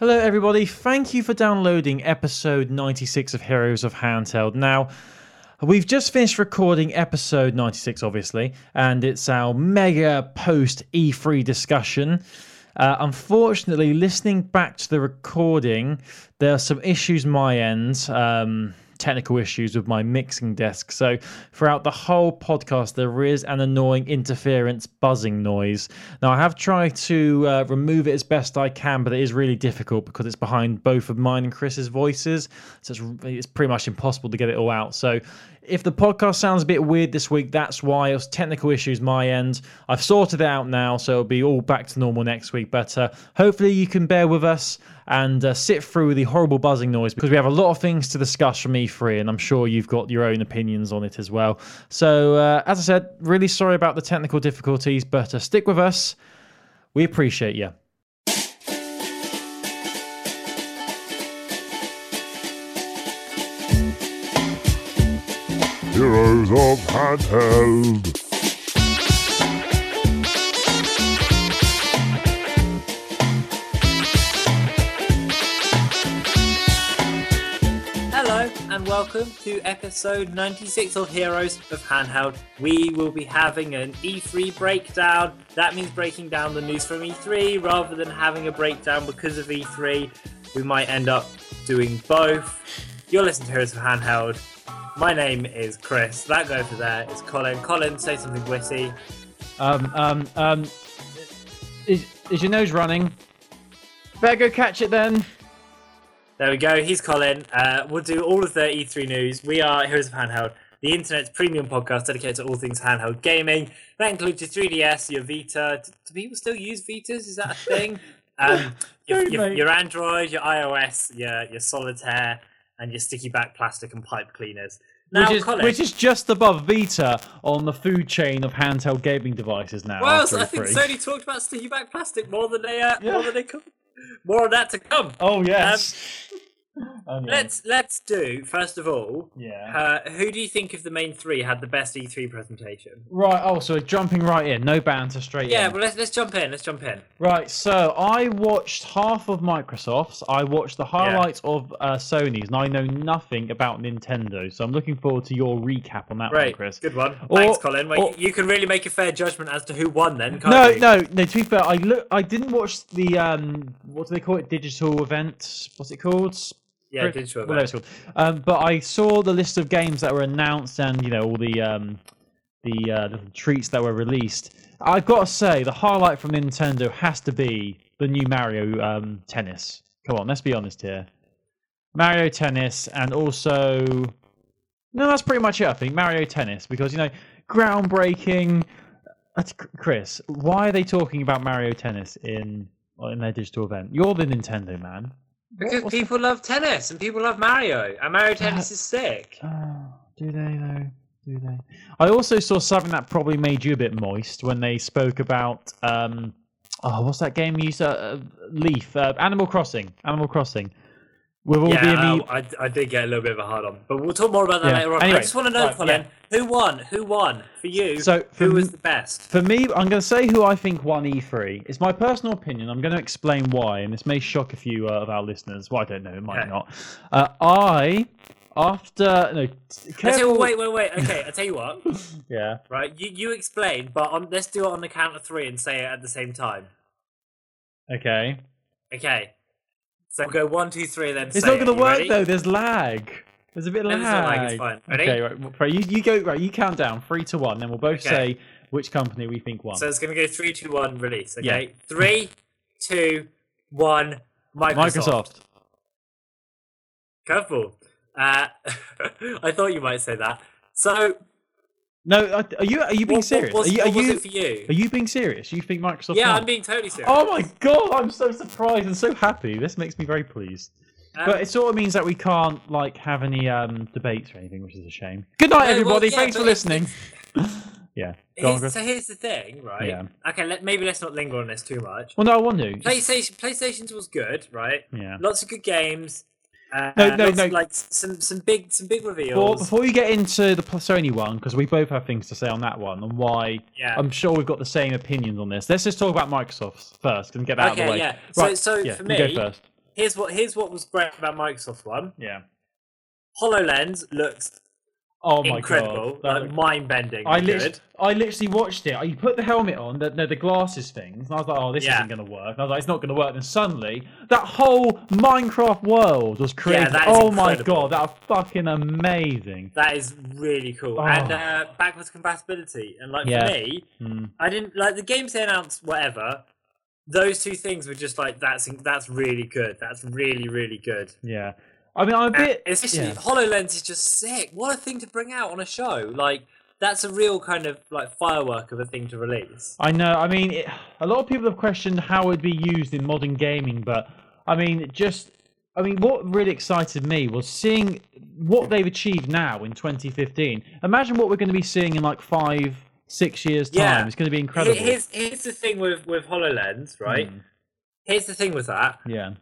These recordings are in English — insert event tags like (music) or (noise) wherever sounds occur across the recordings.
Hello, everybody. Thank you for downloading episode 96 of Heroes of Handheld. Now, we've just finished recording episode 96, obviously, and it's our mega post E3 discussion. Uh, unfortunately, listening back to the recording, there are some issues my end. Um, technical issues with my mixing desk. So throughout the whole podcast, there is an annoying interference buzzing noise. Now, I have tried to uh, remove it as best I can, but it is really difficult because it's behind both of mine and Chris's voices. So it's, it's pretty much impossible to get it all out. So if the podcast sounds a bit weird this week, that's why. It was technical issues my end. I've sorted it out now, so it'll be all back to normal next week. But uh, hopefully you can bear with us and uh, sit through the horrible buzzing noise because we have a lot of things to discuss from E3, and I'm sure you've got your own opinions on it as well. So, uh, as I said, really sorry about the technical difficulties, but uh, stick with us. We appreciate you. Heroes of Handheld. Hello and welcome to episode 96 of Heroes of Handheld. We will be having an E3 breakdown. That means breaking down the news from E3 rather than having a breakdown because of E3. We might end up doing both. You're listening to Heroes of Handheld. My name is Chris. That guy over there is Colin. Colin, say something witty. Um, um, um, is, is your nose running? Better go catch it then. There we go. He's Colin. Uh, we'll do all of the E3 news. We are Heroes of Handheld, the internet's premium podcast dedicated to all things handheld gaming. That includes your 3DS, your Vita. Do, do people still use Vitas? Is that a thing? (laughs) Um, your, your, your Android, your iOS, your your Solitaire, and your sticky back plastic and pipe cleaners. Now, which is Colin. which is just above Vita on the food chain of handheld gaming devices now. well, after I think E3. Sony talked about sticky back plastic more than they uh, Yeah. more than they come. More on that to come. Oh yes. Um, Let's let's do first of all. yeah. Uh, who do you think of the main three had the best E3 presentation? Right. Oh, so we're jumping right in. No banter, straight Yeah, in. well let's let's jump in. Let's jump in. Right. So I watched half of Microsoft's. I watched the highlights of uh, Sony's, and I know nothing about Nintendo. So I'm looking forward to your recap on that one, Chris. good one. Or- Thanks, Colin. Well, or- you can really make a fair judgment as to who won then, can't No, you? no, no. To be fair, I look. I didn't watch the um. What do they call it? Digital event. What's it called? Yeah, Brit- digital whatever event. it's called. Um, but I saw the list of games that were announced and you know all the um, the uh, little treats that were released. I've got to say the highlight from Nintendo has to be the new Mario um, Tennis. Come on, let's be honest here. Mario Tennis and also no, that's pretty much it. I think Mario Tennis because you know groundbreaking. That's Chris. Why are they talking about Mario Tennis in in their digital event? You're the Nintendo man. Because what's the- people love tennis and people love Mario, and Mario Tennis is sick. Oh, do they though? Do they? I also saw something that probably made you a bit moist when they spoke about um, oh, what's that game you used? Uh, uh, Leaf, uh, Animal Crossing, Animal Crossing. With all Yeah, ame- I, I did get a little bit of a hard on, but we'll talk more about that Yeah. later on. Anyway, I just want to know, right, Colin, who won? Who won for you? So, for who was the best? For me, I'm going to say who I think won E3. It's my personal opinion. I'm going to explain why, and this may shock a few uh, of our listeners. Well, I don't know, it might not. Uh, I, after no, I tell you, careful- wait, wait, wait. Okay, i'll tell you what. (laughs) yeah, Right, you you explain, but on, let's do it on the count of three and say it at the same time. okay. Okay. So we'll go one, two, three, then. It's not going to work ready? though. There's lag. There's a bit of No, lag. lag, it's fine. Ready? Okay, right. You, you go. Right, you count down three to one. Then we'll both Okay. say which company we think won. So it's going to go three, two, one, release. Okay. Yeah. Three, two, one. Microsoft. Microsoft. Curveball. Uh, (laughs) I thought you might say that. So, No, are you are you being what, serious? what, are you, are you, you? are you being serious? You think Microsoft? yeah, won? I'm being totally serious. Oh my god! I'm so surprised and so happy. This makes me very pleased. Um, but it sort of means that we can't like have any um debates or anything, which is a shame. Good night, No, well, everybody. yeah, Thanks for listening. (laughs) (laughs) yeah. On, here's, Chris. so here's the thing, right? Yeah. Okay, let, maybe let's not linger on this too much. Well, no, I want to. PlayStation, PlayStation's was good, right? Yeah. Lots of good games. Uh, No, no, no. Like some some big some big reveals. before you get into the Sony one, because we both have things to say on that one and why Yeah. I'm sure we've got the same opinions on this. Let's just talk about Microsoft first and get that out of the way. yeah. So- so yeah, for me, go first. here's what here's what was great about Microsoft One. Yeah. Hololens looks Oh my incredible, god. That like mind bending. I literally, I literally watched it. You put the helmet on, the, no, the glasses things, and I was like, "Oh, this Yeah. isn't going to work." And I was like, "It's not going to work." And suddenly, that whole Minecraft world was created. is oh my god, that was fucking amazing. That is really cool. Oh. And uh, backwards compatibility. And like Yeah. for me, Hmm. I didn't like the games they announced. Whatever. Those two things were just like that's that's really good. That's really really good. Yeah, I mean, I'm a And bit. especially yeah. Hololens is just sick. What a thing to bring out on a show. Like that's a real kind of like firework of a thing to release. I know. I mean, it, a lot of people have questioned how it'd be used in modern gaming, but I mean, just. I mean, what really excited me was seeing what they've achieved now in 2015. Imagine what we're going to be seeing in like five, six years' time. Yeah. It's going to be incredible. Here's here's the thing with with Hololens, right? Mm. Here's the thing with that. Yeah.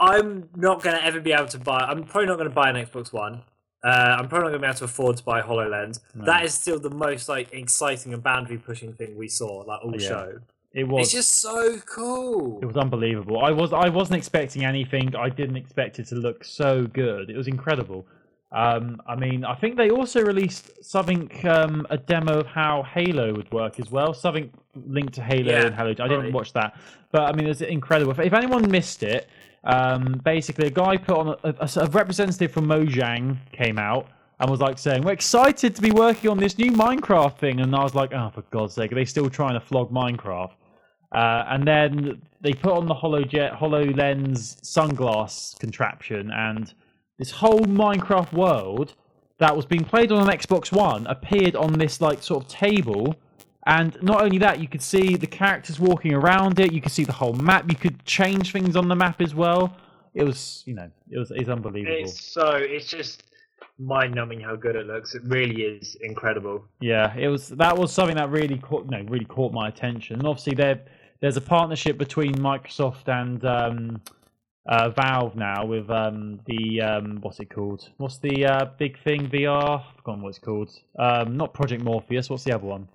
I'm not going to ever be able to buy. I'm probably not going to buy an Xbox One. Uh, I'm probably not going to be able to afford to buy Hololens. That is still the most like exciting and boundary pushing thing we saw like all Yeah. show. It was. It's just so cool. It was unbelievable. I was. I wasn't expecting anything. I didn't expect it to look so good. It was incredible. Um, I mean, I think they also released something, um, a demo of how Halo would work as well. Something linked to Halo Yeah, and Halo. I didn't watch that, but I mean, it was incredible. If, if anyone missed it, um, basically, a guy put on a, a, a representative from Mojang came out and was like saying, "We're excited to be working on this new Minecraft thing," and I was like, "Oh, for God's sake, are they still trying to flog Minecraft?" Uh, and then they put on the HoloJet, HoloLens sunglass contraption, and this whole Minecraft world that was being played on an Xbox One appeared on this like sort of table. And not only that, you could see the characters walking around it. You could see the whole map. You could change things on the map as well. It was, you know, it was it's unbelievable. It's so it's just mind numbing how good it looks. It really is incredible. Yeah, it was that was something that really caught no really caught my attention. And obviously there there's a partnership between Microsoft and um, uh, Valve now with um, the um, what's it called? What's the uh, big thing VR? I've forgotten what it's called. Um, not Project Morpheus. What's the other one?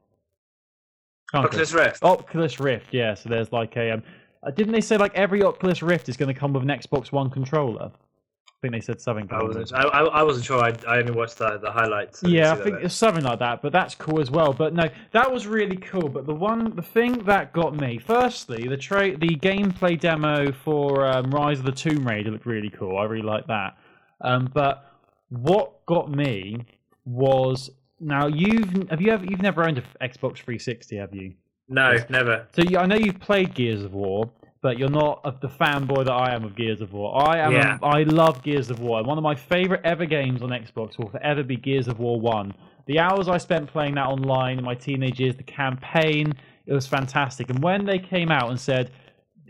Oculus Rift. Oculus Rift. Yeah. So there's like a um, uh, didn't they say like every Oculus Rift is going to come with an Xbox One controller? I think they said something. I wasn't. I, I I wasn't sure. I, I only watched the the highlights. yeah, I think it's something like that, but that's cool as well. But no, that was really cool. But the one, the thing that got me, firstly, the tra- the gameplay demo for um, Rise of the Tomb Raider looked really cool. I really like that. Um, but what got me was now you've have you ever you've never owned an Xbox 360, have you? No, never. So you, I know you've played Gears of War, but you're not of the fanboy that I am of Gears of War. I am. Yeah. I love Gears of War. One of my favorite ever games on Xbox will forever be Gears of War One. The hours I spent playing that online in my teenage years, the campaign, it was fantastic. And when they came out and said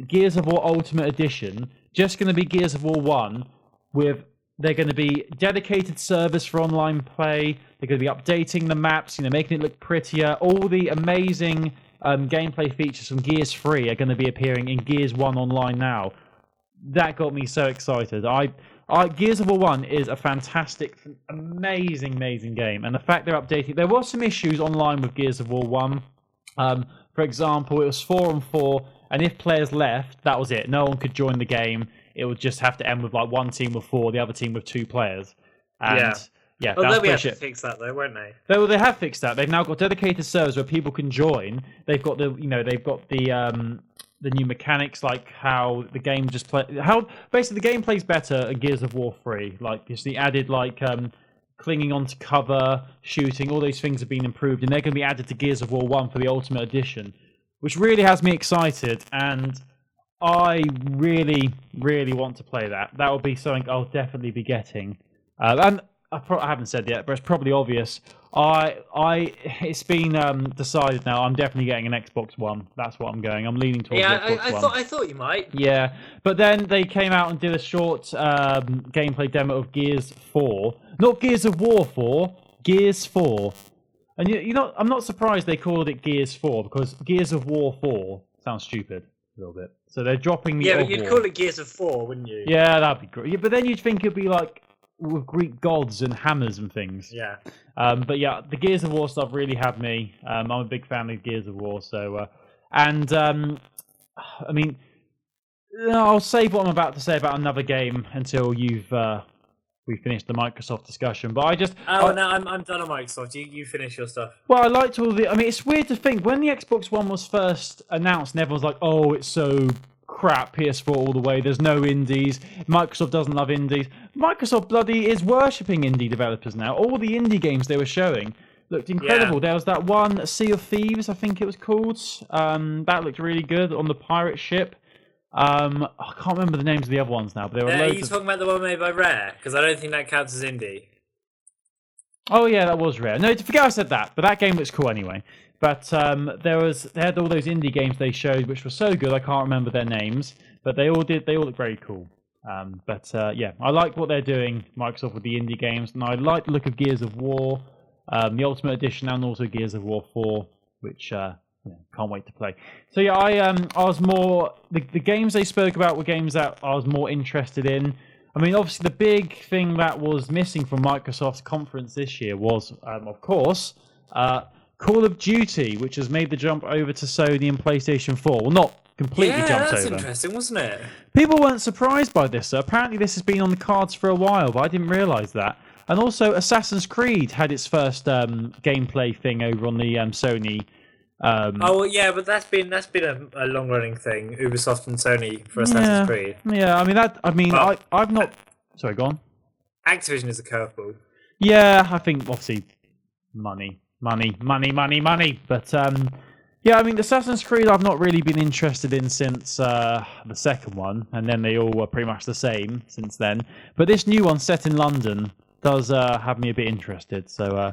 Gears of War Ultimate Edition, just going to be Gears of War One with they're going to be dedicated servers for online play. They're going to be updating the maps, you know, making it look prettier. All the amazing um, gameplay features from Gears 3 are going to be appearing in Gears 1 online now. That got me so excited. I, I Gears of War 1 is a fantastic, amazing, amazing game. And the fact they're updating, there were some issues online with Gears of War 1. Um, for example, it was 4 on 4, and if players left, that was it. No one could join the game. It would just have to end with like one team with four, the other team with two players. And Yeah. yeah, Well, they'll be able to fix that though, won't they? They, well, they have fixed that. They've now got dedicated servers where people can join. They've got the, you know, they've got the um, the new mechanics, like how the game just play. How basically the game plays better in Gears of War Three. Like just the added like um, clinging onto cover, shooting, all those things have been improved, and they're going to be added to Gears of War One for the Ultimate Edition, which really has me excited. And I really, really want to play that. That will be something I'll definitely be getting. Uh, and I, pro- I haven't said yet, but it's probably obvious. I, I, it's been um, decided now. I'm definitely getting an Xbox One. That's what I'm going. I'm leaning towards Yeah, Xbox I, I One. thought I thought you might. Yeah, but then they came out and did a short um, gameplay demo of Gears Four, not Gears of War Four, Gears Four. And you, you know, I'm not surprised they called it Gears Four because Gears of War Four sounds stupid a little bit. So they're dropping the Yeah, but you'd call it Gears of Four, wouldn't you? Yeah, that'd be great. Yeah, but then you'd think it'd be like with Greek gods and hammers and things. Yeah. Um, but yeah, the Gears of War stuff really had me. Um, I'm a big fan of Gears of War, so uh, and um, I mean, I'll save what I'm about to say about another game until you've uh, we finished the Microsoft discussion. But I just Oh I- no, I'm, I'm done on Microsoft. You you finish your stuff. Well, I liked all the. I mean, it's weird to think when the Xbox One was first announced, and everyone's like, "Oh, it's so crap, PS4 all the way. There's no indies. Microsoft doesn't love indies. Microsoft bloody is worshipping indie developers now. All the indie games they were showing looked incredible. There was that one Sea of Thieves, I think it was called. Um, that looked really good on the pirate ship. Um, I can't remember the names of the other ones now, but there were Uh, are you of. talking about the one made by Rare? Because I don't think that counts as indie. Oh yeah, that was rare. No, forget I said that. But that game looks cool anyway. But um, there was they had all those indie games they showed, which were so good I can't remember their names, but they all did. They all look very cool. Um, but uh, yeah, I like what they're doing, Microsoft, with the indie games, and I like the look of Gears of War, um, the Ultimate Edition, and also Gears of War Four, which uh, yeah, can't wait to play. So yeah, I um I was more the the games they spoke about were games that I was more interested in. I mean, obviously, the big thing that was missing from Microsoft's conference this year was, um, of course, uh, Call of Duty, which has made the jump over to Sony and PlayStation 4. Well, not completely yeah, jumped that's over. interesting, wasn't it? People weren't surprised by this, so apparently this has been on the cards for a while, but I didn't realise that. And also, Assassin's Creed had its first um, gameplay thing over on the um, Sony. Um, Oh well, yeah, but that's been that's been a, a long running thing. Ubisoft and Sony for yeah, Assassin's Creed. yeah, I mean that. I mean, I, I've not. Sorry, go on. Activision is a curveball. Yeah, I think obviously money, money, money, money, money. But um, yeah, I mean, Assassin's Creed I've not really been interested in since uh, the second one, and then they all were pretty much the same since then. But this new one set in London does uh, have me a bit interested. So uh,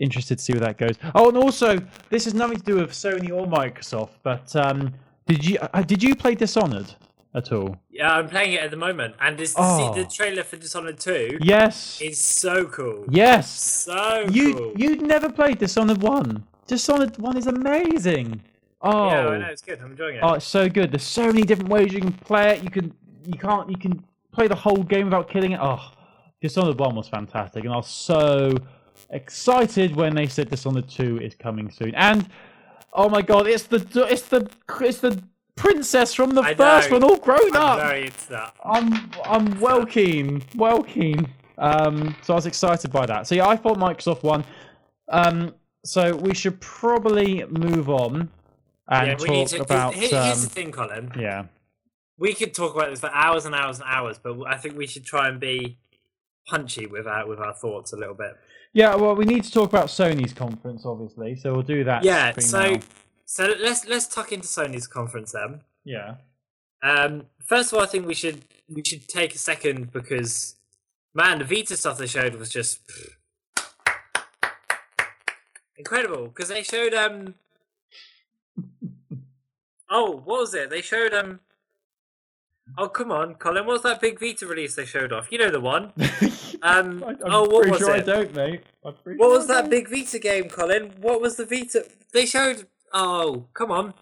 interested to see where that goes. Oh, and also this has nothing to do with Sony or Microsoft, but um, did you uh, did you play Dishonored at all? Yeah, I'm playing it at the moment, and this, Oh. see, the trailer for Dishonored Two Yes. is so cool. Yes. So You cool. you'd never played Dishonored one. Dishonored one is amazing. Oh, Yeah, I know it's good. I'm enjoying it. oh, it's so good. There's so many different ways you can play it. You can you can't you can play the whole game without killing it. Oh, Dishonored one was fantastic, and I was so excited when they said Dishonored two is coming soon. And oh my god, it's the it's the it's the princess from the I first know. one, all grown I'm up. very into that. I'm I'm well keen, well keen. Um, so I was excited by that. So yeah, I thought Microsoft won. Um, so we should probably move on and yeah, we need talk to. about. here- um, here's the thing, Colin. yeah, We could talk about this for hours and hours and hours, but I think we should try and be punchy with our with our thoughts a little bit. Yeah. Well, we need to talk about Sony's conference, obviously. So we'll do that. Yeah. So now. so let's let's tuck into Sony's conference then. yeah, Um, first of all, I think we should we should take a second because man, the Vita stuff they showed was just incredible. Because they showed um, (laughs) oh, what was it? They showed um, oh come on, Colin, what was that big Vita release they showed off? You know the one. (laughs) Um, I- I'm oh, what pretty was sure it? I don't, mate. I'm pretty What sure was I that don't. big Vita game, Colin? What was the Vita? They showed. Oh, come on.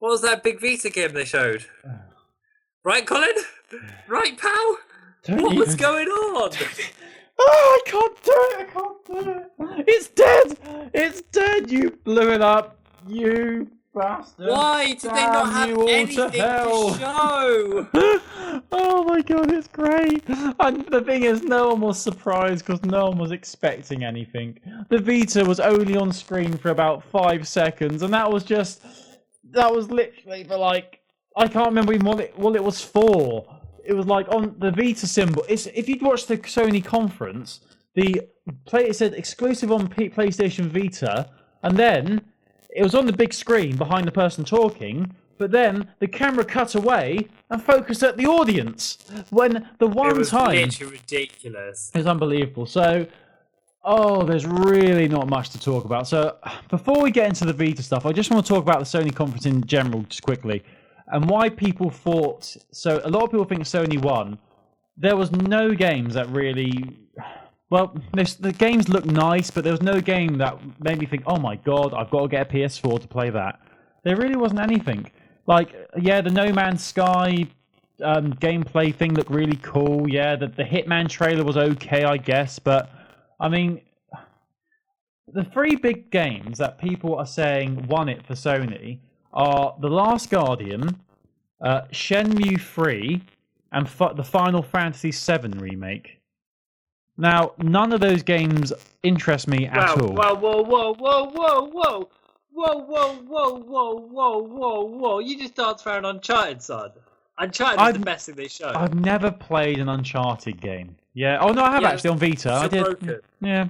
What was that big Vita game they showed? (sighs) Right, Colin? (sighs) Right, pal? Don't What was going on? (laughs) Oh, I can't do it! I can't do it! It's dead! It's dead! You blew it up! You bastard! Why did they not have all to anything to, show? (laughs) oh my god, it's great! And the thing is, no one was surprised because no one was expecting anything. The Vita was only on screen for about five seconds, and that was just. That was literally for like. I can't remember even what it, what it was for. It was like on the Vita symbol. It's if you'd watched the Sony conference, the play it said exclusive on P- PlayStation Vita, and then it was on the big screen behind the person talking. But then the camera cut away and focused at the audience. When the It one was time literally ridiculous. it was unbelievable. So, oh, there's really not much to talk about. So, before we get into the Vita stuff, I just want to talk about the Sony conference in general, just quickly, and why people thought. So, a lot of people think Sony won. There was no games that really. Well, this, the games look nice, but there was no game that made me think, "Oh my god, I've got to get a PS4 to play that." There really wasn't anything. Like, yeah, the No Man's Sky um, gameplay thing looked really cool. Yeah, the, the Hitman trailer was okay, I guess. But, I mean, the three big games that people are saying won it for Sony are The Last Guardian, uh, Shenmue 3, and the Final Fantasy VII remake. Now, none of those games interest me at Wow, all. Whoa, whoa, whoa, whoa, whoa, whoa. Whoa, whoa, whoa, whoa, whoa, whoa, whoa. You just danced around Uncharted, son. Uncharted is I've- the best thing they showed. I've never played an Uncharted game. Yeah. Oh no, I have Yeah, actually on Vita. I did. broken. Yeah.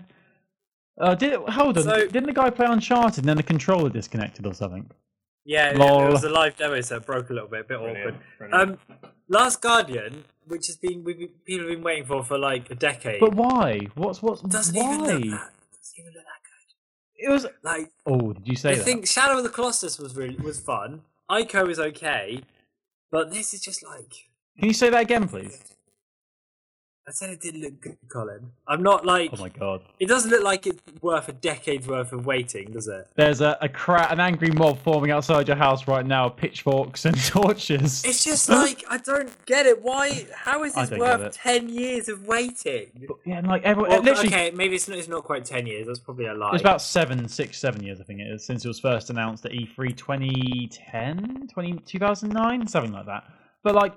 Uh, did it, hold on? So- Didn't the guy play Uncharted and then the controller disconnected or something? Yeah, Lol. it was a live demo, so it broke a little bit, a bit awkward. Um, Last Guardian, which has been we've been, people have been waiting for for like a decade, But why? What's what's doesn't why? even look that, doesn't even look that good. It was. Like Oh, did you say I that? think Shadow of the Colossus was really was fun. Ico is okay, but this is just like Can you say that again, please? I said it didn't look good, Colin. I'm not like Oh my god. it doesn't look like it's worth a decade's worth of waiting, does it? There's a, a cra- an angry mob forming outside your house right now, pitchforks and (laughs) torches. It's just like I don't get it. Why? How is this it. worth ten years of waiting? yeah, and like everyone, Well, literally, okay, maybe it's not, it's not quite ten years. That's probably a lie. it's about seven, six, seven years, I think it is, since it was first announced at E E3 2010, 20, 2009, something like that. But like,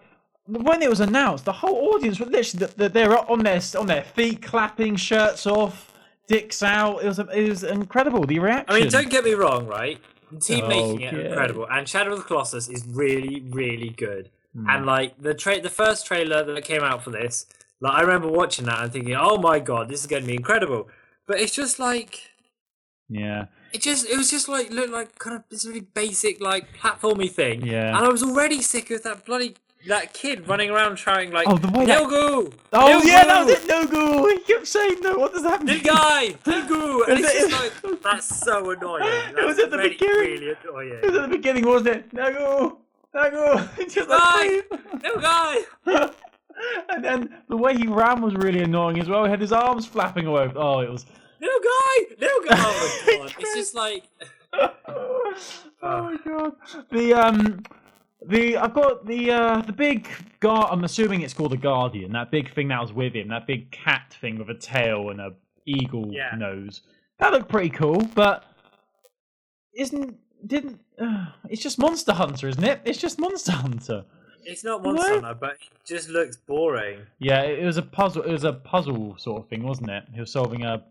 when it was announced, the whole audience were literally th- th- they're on their on their feet, clapping, shirts off, dicks out. It was it was incredible. The reaction. I mean, don't get me wrong, right? The team making it Okay. incredible, and Shadow of the Colossus is really, really good. Hmm. And like the tra- the first trailer that came out for this, like I remember watching that and thinking, "Oh my god, this is going to be incredible." But it's just like yeah, it just it was just like looked like kind of this really basic like platformy thing. Yeah. And I was already sick of that bloody that kid running around trying like, Oh, the way that- Nilgu! Oh Nilgu! yeah, that was it. No go. He kept saying no. What does that mean? This guy, (laughs) Nilgu! And it's it- just like (laughs) that's so annoying. That's It was at the really, beginning. really annoying. It was at the beginning, wasn't it? No go. No go. Just Guy! like, No guy! (laughs) and then the way he ran was really annoying as well. He had his arms flapping away. Oh, it was. No guy! No guy! Oh my god! It's just like oh my god. The um, the I've got the uh the big guard. I'm assuming it's called a guardian. That big thing that was with him. That big cat thing with a tail and a eagle Yeah. nose. That looked pretty cool, but isn't didn't. Uh, it's just Monster Hunter, isn't it? It's just Monster Hunter. it's not Monster? Hunter, but it just looks boring. Yeah, it it was a puzzle. It was a puzzle sort of thing, wasn't it? He was solving a.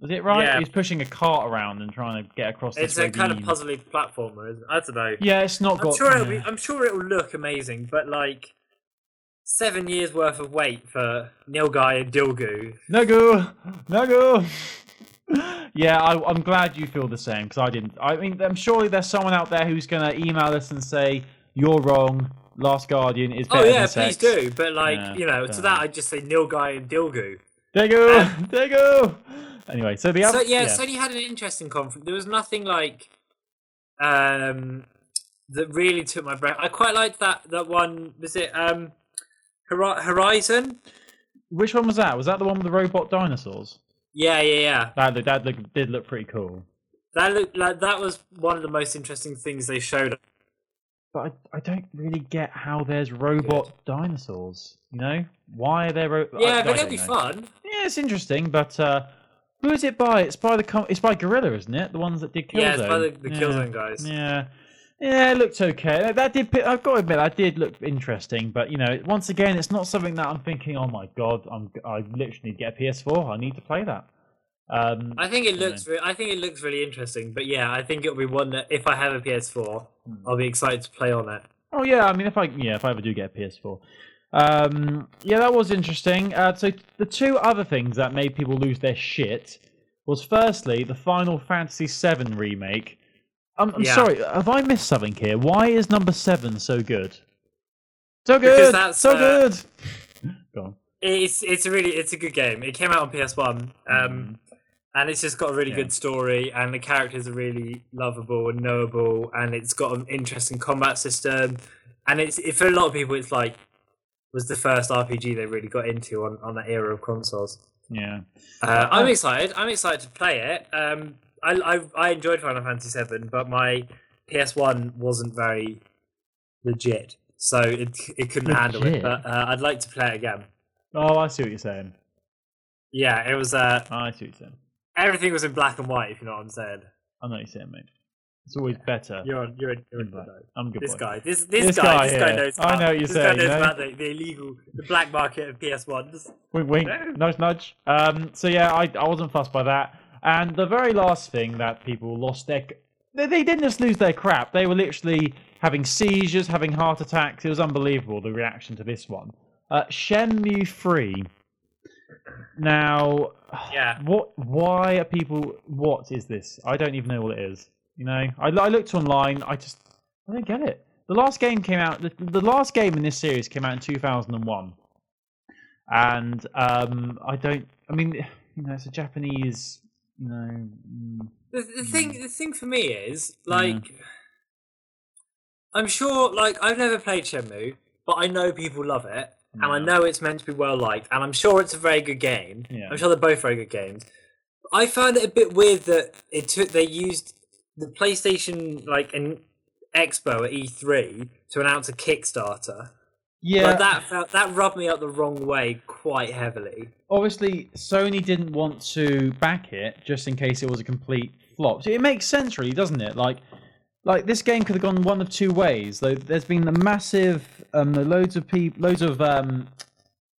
Was it right? Yeah. He was pushing a cart around and trying to get across. It's a kind of puzzly platformer. Isn't it? I don't know. Yeah, it's not I'm got. sure it'll yeah. be. I'm sure it'll look amazing, but like seven years worth of wait for Nilgai and Dilgu. No go. yeah, I, I'm glad you feel the same because I didn't. I mean, I'm surely there's someone out there who's going to email us and say you're wrong. Last Guardian is oh, better. Oh yeah, please do. But like Yeah, you know, to that. I'd just say Nilgai and Dilgu. There you go, There you go. Anyway, so the So other. yeah, Sony had an interesting conference. There was nothing like um that really took my breath. I quite liked that that one. Was it um Horizon? Which one was that? Was that the one with the robot dinosaurs? Yeah, yeah, yeah. That that look, did look pretty cool. That looked like that was one of the most interesting things they showed. But I, I don't really get how there's robot dinosaurs. You know, why are there? Ro- Yeah, I but it'll be know. fun. Yeah, it's interesting, but uh, who is it by? It's by the com- it's by Guerrilla, isn't it? The ones that did Killzone. Yeah, it's by the, the yeah. Killzone guys. Yeah, yeah, it looked okay. That did. I've got to admit, that did look interesting. But you know, once again, it's not something that I'm thinking. Oh my god, I'm I literally need to get a PS4. I need to play that. Um, I think it looks. Re- I think it looks really interesting. But yeah, I think it'll be one that if I have a PS4, Hmm. I'll be excited to play on it. Oh yeah, I mean if I yeah if I ever do get a PS4, um, yeah that was interesting. Uh, so the two other things that made people lose their shit was firstly the Final Fantasy VII remake. I'm, I'm Yeah. sorry, have I missed something here? Why is number seven so good? So good, that's, so uh, good. (laughs) Go on. It's it's a really it's a good game. It came out on PS One, um, and it's just got a really. Yeah. good story, and the characters are really lovable and knowable, and it's got an interesting combat system, and it's it, for a lot of people, it's like was the first RPG they really got into on, on that era of consoles. Yeah, Uh, I'm excited. I'm excited to play it. Um, I, I I enjoyed Final Fantasy VII, but my PS One wasn't very legit, so it it couldn't handle it. But uh, I'd like to play it again. Oh, I see what you're saying. Yeah, it was. Uh, I see what you're saying. everything was in black and white. If you know what I'm saying. I know what you're saying, mate. It's always better. You're on. You're, you're on. Good I'm good This boy. guy, this this, This guy, guy, this guy yeah. knows. I About, know what you're this saying, guy knows no? about the, the illegal, the black market of PS Ones. Wink, wink, nudge, nudge. Um, so yeah, I, I wasn't fussed by that. And the very last thing that people lost their, they, they didn't just lose their crap. They were literally having seizures, having heart attacks. It was unbelievable the reaction to this one. Uh, Shenmue Three. Now, Yeah. what? Why are people? What is this? I don't even know what it is. You know, I, I looked online. I just I don't get it. The last game came out. The, the last game in this series came out in two thousand and one, and um, I don't. I mean, you know, it's a Japanese. You know, mm, The, the thing, the thing for me is like, I'm sure. Like, I've never played Shenmue, but I know people love it, and I know it's meant to be well liked, and I'm sure it's a very good game. Yeah. I'm sure they're both very good games. I found it a bit weird that it took they used the PlayStation like an expo at E3 to announce a Kickstarter. yeah. But that felt that rubbed me up the wrong way quite heavily. obviously Sony didn't want to back it just in case it was a complete flop. So it makes sense, really, doesn't it? Like, like this game could have gone one of two ways. Though there's been the massive, um, the loads of people, loads of um,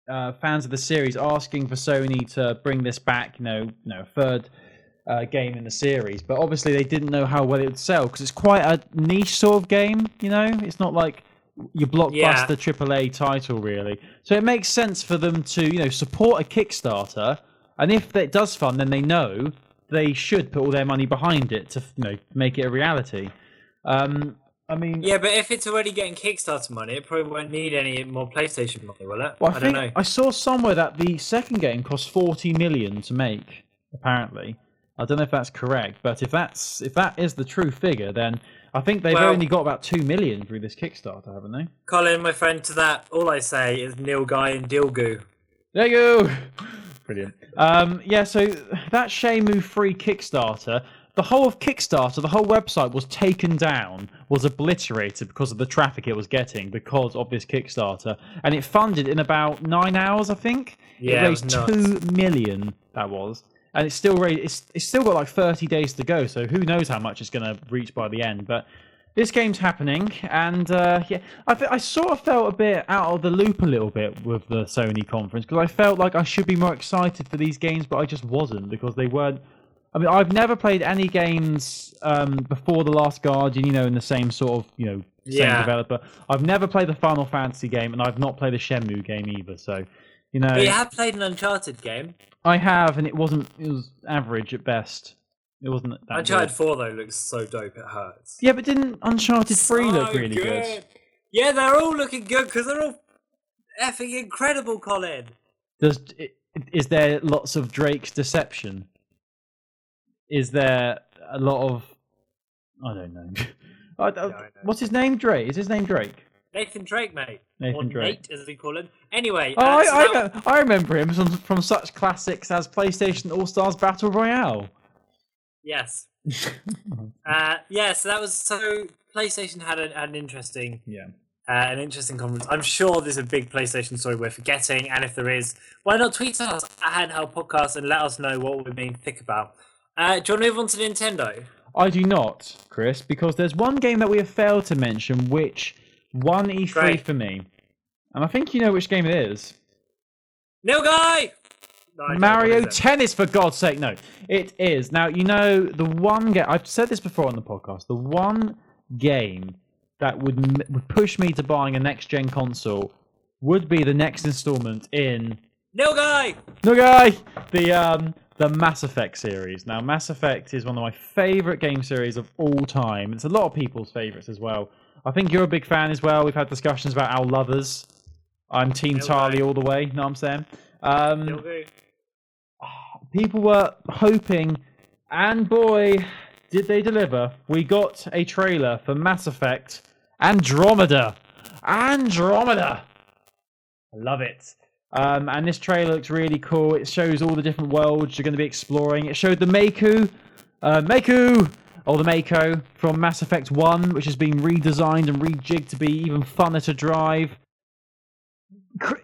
uh, fans of the series asking for Sony to bring this back. You know, you know, third. Uh, game in the series, but obviously they didn't know how well it would sell because it's quite a niche sort of game. You know, it's not like your Yeah. blockbuster AAA title really. So it makes sense for them to you know support a Kickstarter, and if it does fund, then they know they should put all their money behind it to you know make it a reality. Um, I mean, Yeah, but if it's already getting Kickstarter money, it probably won't need any more PlayStation money, will it? well, I, I, think don't know. I saw somewhere that the second game cost forty million to make. Apparently, I don't know if that's correct, but if that's if that is the true figure, then I think they've Well- only got about two million through this Kickstarter, haven't they? Colin, my friend, to that, all I say is Neil Guy and Dilgu. There you go. Brilliant. Um, yeah, so that Shenmue free Kickstarter, the whole of Kickstarter, the whole website was taken down, was obliterated because of the traffic it was getting because of this Kickstarter, and it funded in about nine hours, I think. Yeah, it it raised nuts. two million. That was, and it's still raised. It's it's still got like thirty days to go, so who knows how much it's going to reach by the end, but. This game's happening, and uh, yeah, I, th- I sort of felt a bit out of the loop a little bit with the Sony conference because I felt like I should be more excited for these games, but I just wasn't because they weren't. I mean, I've never played any games um, before the Last Guardian, you know, in the same sort of you know same Yeah. developer. I've never played the Final Fantasy game, and I've not played the Shenmue game either. So, you know, But you have played an Uncharted game. I have, and it wasn't. It was average at best. It wasn't that Uncharted good. 4, though, looks so dope, it hurts. Yeah, but didn't Uncharted Three look really good? Yeah, they're all looking good because they're all effing incredible, Colin. Does is there lots of Drake's deception? Is there a lot of I don't know. (laughs) I I know. what's his name? Drake. Is his name Drake? Nathan Drake, mate. Nathan or Drake. Nate, as we call him. Anyway, Oh, uh, I, so I, I remember him from, from such classics as PlayStation All Stars Battle Royale. yes. (laughs) uh, yeah, so that was so. PlayStation had an, an interesting Yeah. uh, an interesting conference. I'm sure there's a big PlayStation story we're forgetting, and if there is, why not tweet us at Handheld Podcast and let us know what we're being thick about. Uh, do you want to move on to Nintendo? I do not, Chris, because there's one game that we have failed to mention which won E3 Great. for me. And I think you know which game it is. Nil guy. No, Mario What is it? Tennis, for God's sake, no. It is. Now, you know, the one game, I've said this before on the podcast, the one game that would, m- would push me to buying a next gen console would be the next installment in Nil guy. no guy the um the Mass Effect series. Now, Mass Effect is one of my favorite game series of all time. It's a lot of people's favorites as well. I think you're a big fan as well. We've had discussions about our lovers. I'm Team Tali all the way. You know what I'm saying? Um, people were hoping, and boy, did they deliver. We got a trailer for Mass Effect Andromeda. Andromeda! I love it. Um, and this trailer looks really cool. It shows all the different worlds you're going to be exploring. It showed the Maku, uh, Maku, or the Mako from Mass Effect 1, which has been redesigned and rejigged to be even funner to drive.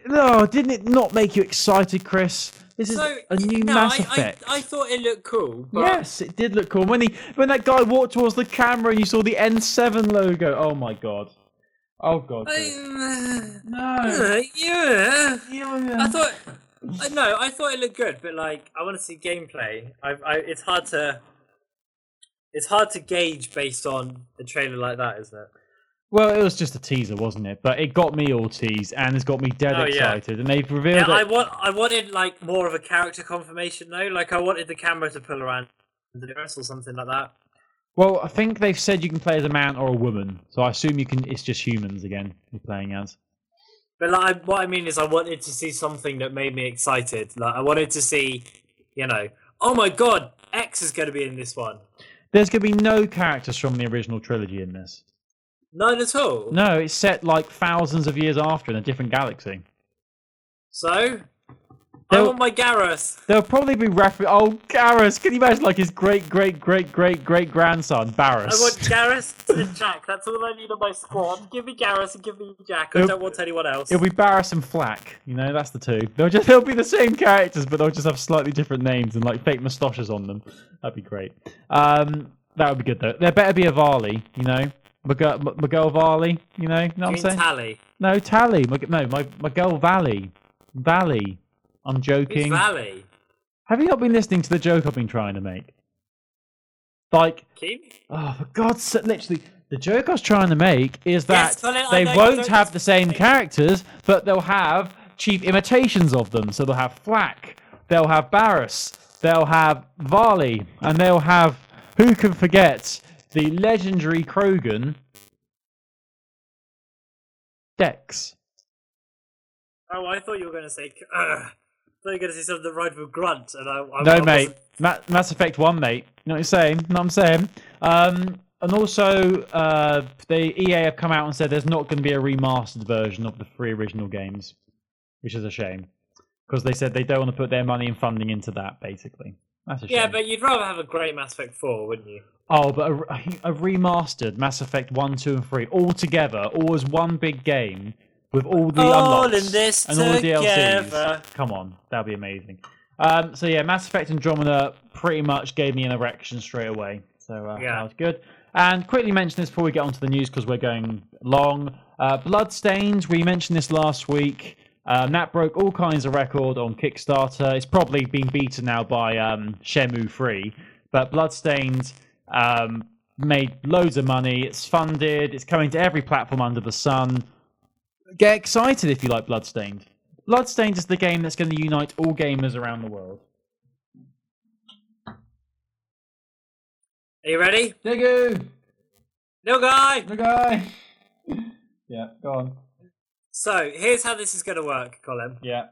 No, didn't it not make you excited, Chris? this is So a new no, Mass I, Effect. I, I thought it looked cool. But Yes, it did look cool. When he when that guy walked towards the camera and you saw the N7 logo. Oh my god. Oh god. I, No. uh, yeah. Yeah. I thought. No, I thought it looked good, but like I want to see gameplay. I, I, it's hard to. It's hard to gauge based on a trailer like that, isn't it? Well, it was just a teaser, wasn't it? But it got me all teased and it's got me dead Oh, yeah. excited. And they've revealed Yeah, that. I want. I wanted like more of a character confirmation though. Like I wanted the camera to pull around the dress or something like that. Well, I think they've said you can play as a man or a woman, so I assume you can. It's just humans again you're playing as. But like, what I mean is, I wanted to see something that made me excited. Like I wanted to see, you know, oh my god, X is going to be in this one. There's going to be no characters from the original trilogy in this. None at all. No, it's set like thousands of years after in a different galaxy. So, I want my Garrus. There'll probably be refer. Oh, Garrus! Can you imagine like his great, great, great, great, great grandson, Barris? I want Garrus and Jack. That's all I need on my squad. Give me Garrus and give me Jack. I It'll- don't want anyone else. It'll be Barris and Flack. You know, that's the two. They'll just they'll be the same characters, but they'll just have slightly different names and like fake moustaches on them. That'd be great. Um, that would be good though. There better be a Varley. You know, Miguel, M- Miguel Varley. You know, know what I'm Green saying? Tally. no, Tally. Mig- No, my Miguel Valley. Valley. I'm joking. Valley? Have you not been listening to the joke I've been trying to make? Like, Keem? oh, for God's sake, literally, the joke I was trying to make is that Yes, I they know won't don't have the same characters, but they'll have cheap imitations of them. So they'll have Flack, they'll have Barris, they'll have Varley, and they'll have, who can forget, the legendary Krogan, Dex. Oh, I thought you were going to say. I (clears throat) thought you were going to say something that rhymed with grunt, and I. I No, I mate. Ma- Mass Effect 1, mate. You know what I'm saying? You know what I'm saying? Um, and also, uh, the EA have come out and said there's not going to be a remastered version of the three original games, which is a shame. Because they said they don't want to put their money and funding into that, basically. That's a shame. Yeah, but you'd rather have a great Mass Effect 4, wouldn't you? Oh, but a, a remastered Mass Effect 1, 2, and 3 all together, all as one big game with all the All unlocks in this and all the DLCs. Come on, that'd be amazing. Um, so yeah, Mass Effect Andromeda pretty much gave me an erection straight away. So uh, Yeah. that was good. And quickly mention this before we get onto the news because we're going long. Uh, Bloodstained, we mentioned this last week. Um, that broke all kinds of record on Kickstarter. It's probably been beaten now by um, Shenmue 3. But Bloodstained um, made loads of money. It's funded. It's coming to every platform under the sun. Get excited if you like Bloodstained. Bloodstained is the game that's going to unite all gamers around the world. Are you ready? Diggu! No guy! The guy! yeah, go on. So, here's how this is going to work, Colin. Yeah.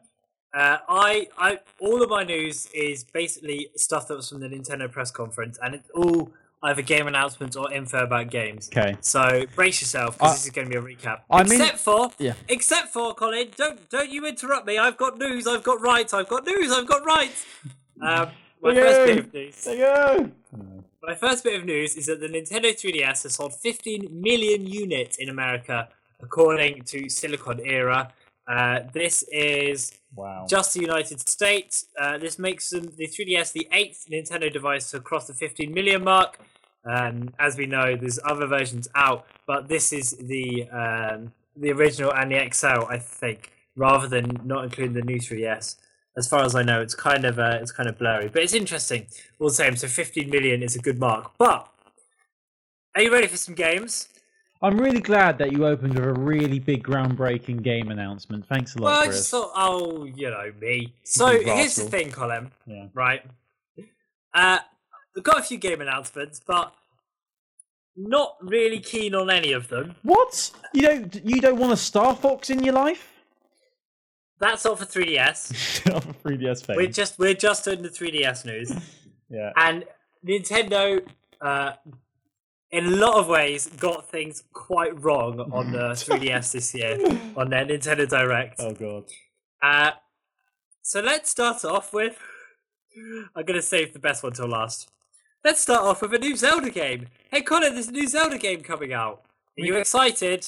Uh, I, I, all of my news is basically stuff that was from the Nintendo press conference, and it's all either game announcements or info about games. Okay. So brace yourself because this is going to be a recap. I mean- except for, Yeah. except for Colin, don't don't you interrupt me. I've got news. I've got rights. I've got news. I've got rights. (laughs) Um, my Yay. first bit of news. There you go! My first bit of news is that the Nintendo 3DS has sold 15 million units in America, according to Siliconera. Uh, this is Wow. just the United States. Uh, this makes them, the 3DS the eighth Nintendo device to cross the 15 million mark. Um, as we know, there's other versions out, but this is the um, the original and the XL, I think, rather than not including the new 3DS. As far as I know, it's kind of uh, it's kind of blurry, but it's interesting all the same. So 15 million is a good mark. But are you ready for some games? I'm really glad that you opened with a really big groundbreaking game announcement. Thanks a lot, Well, I just thought, oh, you know me. So here's the thing, Colin. Yeah. Right. Uh, we've got a few game announcements, but not really keen on any of them. What? You don't you don't want a Star Fox in your life? That's all for 3DS. Off a 3DS fame. we're just we're just doing the 3DS news, (laughs) Yeah. and Nintendo, uh, in a lot of ways, got things quite wrong on the (laughs) 3DS this year on their Nintendo Direct. Oh god. Uh, so let's start off with. I'm going to save the best one till last. Let's start off with a new Zelda game. Hey, Colin, there's a new Zelda game coming out. Are you excited?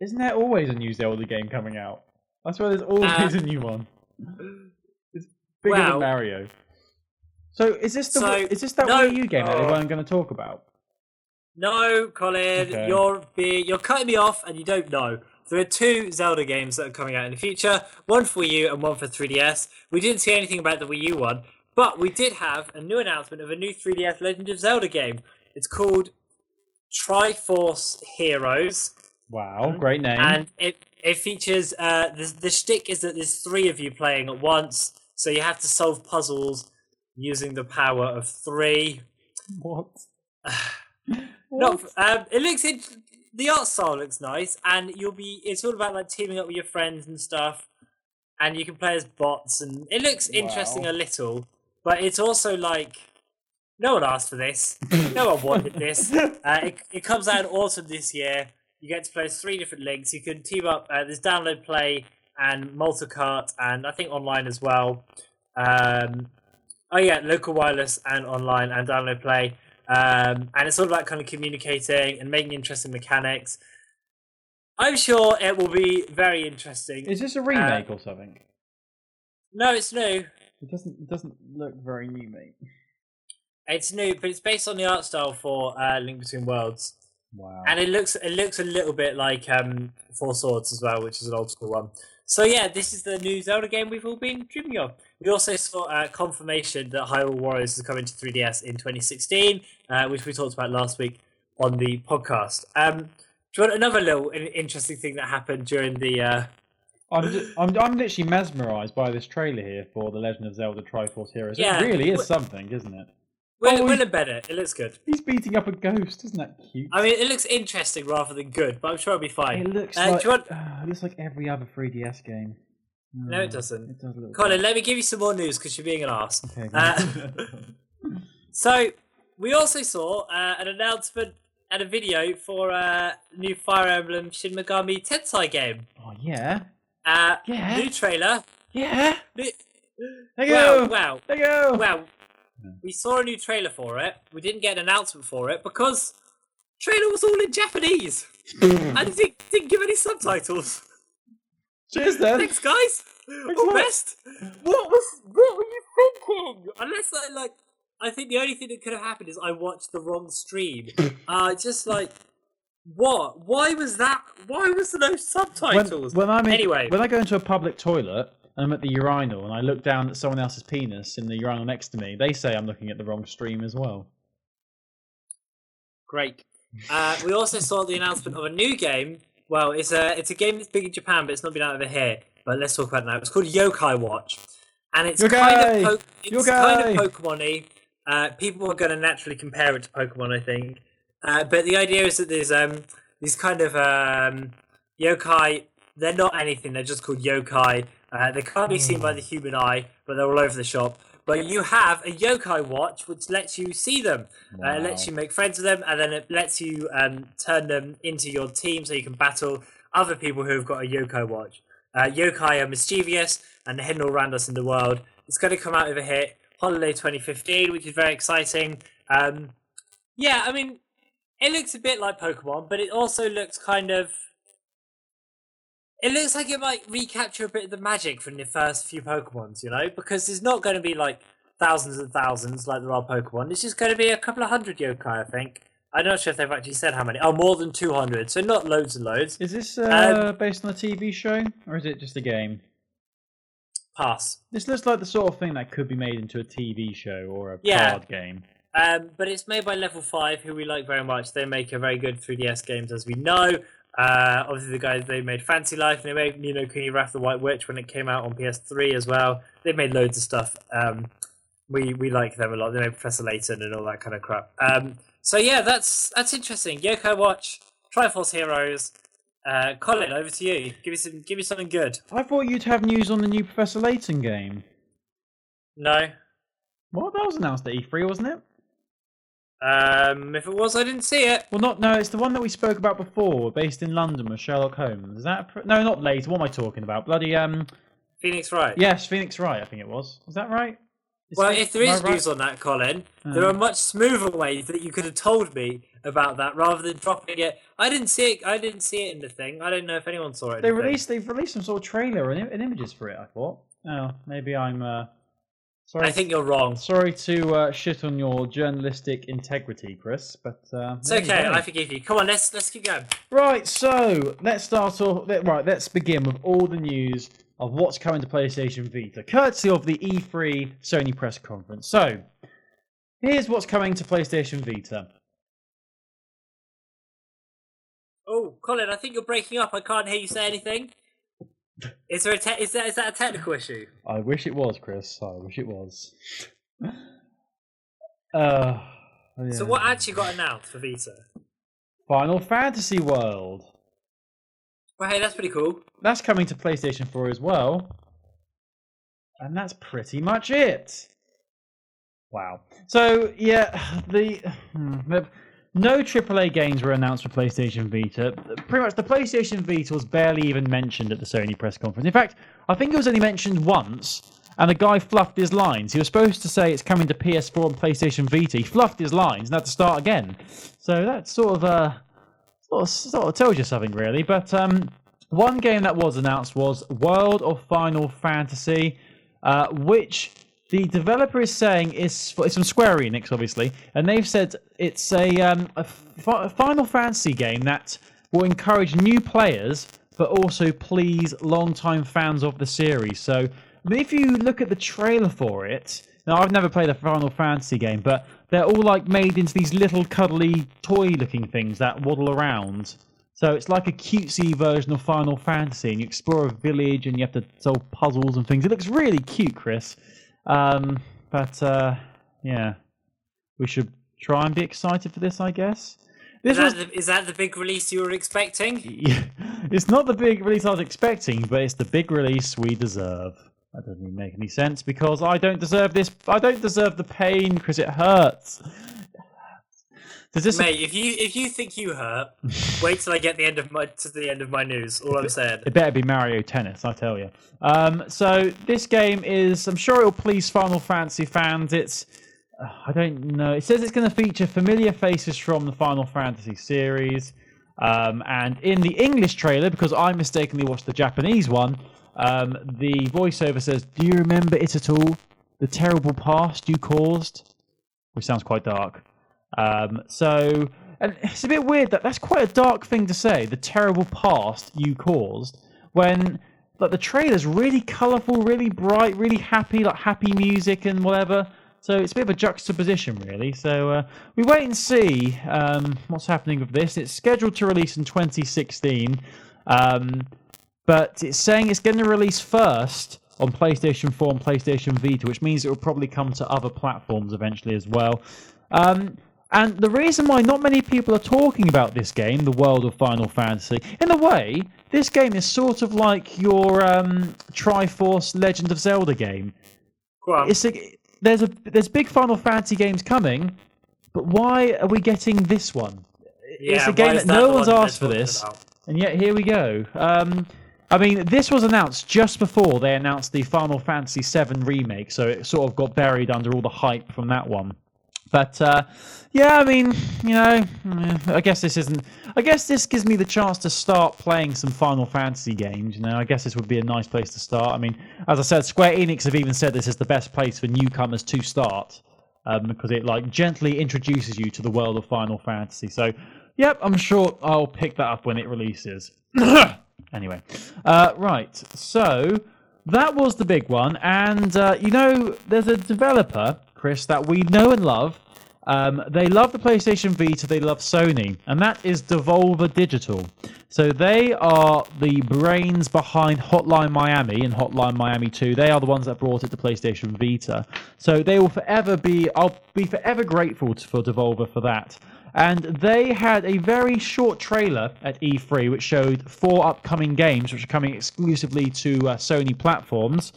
Isn't there always a new Zelda game coming out? I swear there's always Uh, a new one. It's bigger Well- than Mario. So is this the So, is this that no- Wii U game that they oh. weren't going to talk about? No, Colin, Okay. you're be, you're cutting me off, and you don't know. There are two Zelda games that are coming out in the future. One for Wii U and one for 3DS. We didn't see anything about the Wii U one, but we did have a new announcement of a new 3DS Legend of Zelda game. It's called Triforce Heroes, Wow, great name. and it it features uh, the the shtick is that there's three of you playing at once, so you have to solve puzzles using the power of three. what? (sighs) (laughs) No, um, it looks in, the art style looks nice, and you'll be. It's all about like teaming up with your friends and stuff, and you can play as bots, and it looks interesting a little, but it's also like no one asked for this, (laughs) no one wanted this. Uh, it, it comes out in autumn this year. You get to play as three different links. You can team up. Uh, there's download play and multicart, and I think online as well. Um, oh yeah, local wireless and online and download play. Um, and it's all about kind of communicating and making interesting mechanics. I'm sure it will be very interesting. Is this a remake or something? no, it's new. It doesn't it doesn't look very new, mate. It's new, but it's based on the art style for uh, Link Between Worlds, Wow. and it looks it looks a little bit like um, Four Swords as well, which is an old school one. So yeah, this is the new Zelda game we've all been dreaming of. We also saw uh, confirmation that Hyrule Warriors is coming to 3DS in 2016, uh, which we talked about last week on the podcast. Um, do you want another little interesting thing that happened during the? Uh, I'm, I'm I'm literally mesmerised by this trailer here for the Legend of Zelda Triforce Heroes. Yeah. It really is something, isn't it? Will, Oh, Will and Bennett. It looks good. He's beating up a ghost, isn't that cute? I mean, it looks interesting rather than good, but I'm sure it'll be fine. it looks Uh, like you want- uh, it looks like every other 3DS game. No, it doesn't. It does. Colin, let me give you some more news because you're being an ass. Okay, Uh, (laughs) so we also saw uh, an announcement and a video for a new Fire Emblem Shin Megami Tensei game. oh yeah, Uh, Yeah. New trailer. yeah. New... There you Wow, go. wow, There you go. wow. We saw a new trailer for it. We didn't get an announcement for it because trailer was all in Japanese (laughs) and it didn't, didn't give any subtitles. Cheers then. Thanks, guys. Thanks All best. What was? What were you thinking? Unless I like, I think the only thing that could have happened is I watched the wrong stream. (coughs) uh just like, what? Why was that? Why was there no When, subtitles? when I'm in, Anyway. when I go into a public toilet and I'm at the urinal and I look down at someone else's penis in the urinal next to me, they say I'm looking at the wrong stream as well. Great. Uh, we also saw the announcement of a new game. Well, it's a it's a game that's big in Japan, but it's not been out over here. But let's talk about it now. It's called Yokai Watch, and it's kind of po- it's kind of Pokemon-y. Uh, people are going to naturally compare it to Pokemon, I think. Uh, but the idea is that there's um these kind of um yokai. They're not anything. They're just called yokai. Uh, they can't be seen by the human eye, but they're all over the shop. But you have a yokai watch, which lets you see them. Uh, lets you make friends with them, and then it lets you um, turn them into your team, so you can battle other people who have got a yokai watch. Uh, yokai are mischievous and they're hidden all around us in the world. It's going to come out over here, holiday 2015, which is very exciting. Um, yeah, I mean, it looks a bit like Pokemon, but it also looks kind of. It looks like it might recapture a bit of the magic from the first few Pokemons, you know, because there's not going to be like thousands and thousands like there are Pokemon. It's just going to be a couple of hundred yokai, I think. I'm not sure if they've actually said how many. Oh, more than 200, so not loads and loads. Is this uh, Um, based on a TV show or is it just a game? Pass. This looks like the sort of thing that could be made into a TV show or a Yeah. card game. Um, but it's made by Level 5, who we like very much. They make a very good 3DS games, as we know. Uh, obviously, the guys they made Fantasy Life, and they made Ni no Kuni Wrath the White Witch when it came out on PS3 as well. They've made loads of stuff. Um, we we like them a lot. They made Professor Layton and all that kind of crap. Um, so yeah, that's that's interesting. Yokai Watch, Triforce Heroes. Uh, Colin, over to you. Give me some. Give me something good. I thought you'd have news on the new Professor Layton game. No. Well, that was announced at E3, wasn't it? Um, if it was, I didn't see it. Well, not no. It's the one that we spoke about before, based in London with Sherlock Holmes. Is that a pr- no? Not late. What am I talking about? Bloody um. Phoenix Wright. Yes, Phoenix Wright. I think it was. Is that right? Is Well, Phoenix- if there is is right? news on that, Colin, there Uh. are much smoother ways that you could have told me about that rather than dropping it. I didn't see it. I didn't see it in the thing. I don't know if anyone saw it. They the released they've released some sort of trailer and, and images for it. I thought. Oh, maybe I'm uh, Sorry, I think you're wrong. sorry to uh, shit on your journalistic integrity, Chris, but uh, It's okay. I forgive you. Come on, let's let's keep going. Right, so let's start off. let- Right, let's begin with all the news of what's coming to PlayStation Vita, courtesy of the E3 Sony press conference. So, here's what's coming to PlayStation Vita. Oh, Colin, I think you're breaking up. I can't hear you say anything. Is there a te- is that is that a technical issue? I wish it was, Chris. I wish it was. Uh, So yeah. what actually got announced for Vita? Final Fantasy World. Well, hey, that's pretty cool. That's coming to PlayStation 4 as well. And that's pretty much it. Wow. So, yeah, (sighs) the, hmm, the no AAA games were announced for PlayStation Vita. Pretty much the PlayStation Vita was barely even mentioned at the Sony press conference. In fact, I think it was only mentioned once, and the guy fluffed his lines. He was supposed to say it's coming to PS4 and PlayStation Vita. He fluffed his lines and had to start again. So that sort of uh, sort of, sort of tells you something, really. But um, one game that was announced was World of Final Fantasy, uh, which the developer is saying it's from Square Enix, obviously, and they've said it's a, um, a fi- a Final Fantasy game that will encourage new players, but also please long-time fans of the series. So, I mean, if you look at the trailer for it, now I've never played a Final Fantasy game, but they're all like made into these little cuddly toy-looking things that waddle around. So it's like a cutesy version of Final Fantasy, and you explore a village and you have to solve puzzles and things. It looks really cute, Chris. Um, but uh, yeah, we should try and be excited for this, I guess. This Is was that, the, is that the big release you were expecting? (laughs) yeah, it's not the big release I was expecting, but it's the big release we deserve. That doesn't even make any sense because I don't deserve this. I don't deserve the pain because it hurts. Does this? Mate, if you if you think you hurt, (laughs) wait till I get the end of my to the end of my news. All I'm saying. It better be Mario Tennis, I tell you. Um, so this game is, I'm sure it'll please Final Fantasy fans. It's, uh, I don't know. It says it's going to feature familiar faces from the Final Fantasy series. Um, and in the English trailer, because I mistakenly watched the Japanese one, um, the voiceover says, "Do you remember it at all? The terrible past you caused," which sounds quite dark. Um, so, and it's a bit weird that that's quite a dark thing to say. The terrible past you caused when like the trailer's really colourful, really bright, really happy, like happy music and whatever. So it's a bit of a juxtaposition, really. So uh, we wait and see um, what's happening with this. It's scheduled to release in 2016, um, but it's saying it's going to release first on PlayStation 4 and PlayStation Vita, which means it will probably come to other platforms eventually as well. Um, and the reason why not many people are talking about this game, the world of Final Fantasy, in a way, this game is sort of like your um, Triforce Legend of Zelda game. On. It's a, there's a there's big Final Fantasy games coming, but why are we getting this one? Yeah, it's a game is that no one's one asked for this, and yet here we go. Um, I mean, this was announced just before they announced the Final Fantasy VII remake, so it sort of got buried under all the hype from that one. But uh, yeah, I mean, you know, I guess this isn't. I guess this gives me the chance to start playing some Final Fantasy games. You know, I guess this would be a nice place to start. I mean, as I said, Square Enix have even said this is the best place for newcomers to start um, because it like gently introduces you to the world of Final Fantasy. So, yep, I'm sure I'll pick that up when it releases. (coughs) anyway, uh, right. So that was the big one, and uh, you know, there's a developer, Chris, that we know and love. Um, they love the PlayStation Vita, they love Sony, and that is Devolver Digital. So they are the brains behind Hotline Miami and Hotline Miami 2. They are the ones that brought it to PlayStation Vita. So they will forever be, I'll be forever grateful to, for Devolver for that. And they had a very short trailer at E3 which showed four upcoming games which are coming exclusively to uh, Sony platforms.